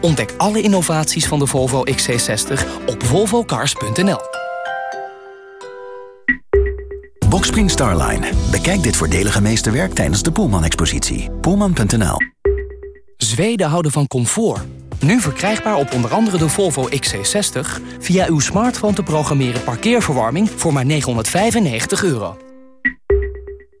Ontdek alle innovaties van de Volvo XC60 op volvocars.nl. Boxspring Starline. Bekijk dit voordelige meesterwerk tijdens de Poelman-expositie. Poelman.nl Zweden houden van comfort. Nu verkrijgbaar op onder andere de Volvo XC60... via uw smartphone te programmeren parkeerverwarming voor maar 995 euro.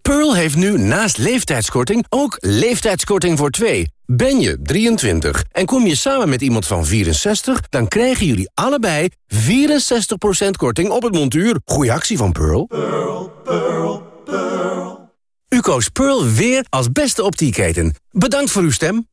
Pearl heeft nu naast leeftijdskorting ook leeftijdskorting voor twee. Ben je 23 en kom je samen met iemand van 64... dan krijgen jullie allebei 64% korting op het montuur. Goeie actie van Pearl. U koos Pearl weer als beste optieketen. Bedankt voor uw stem.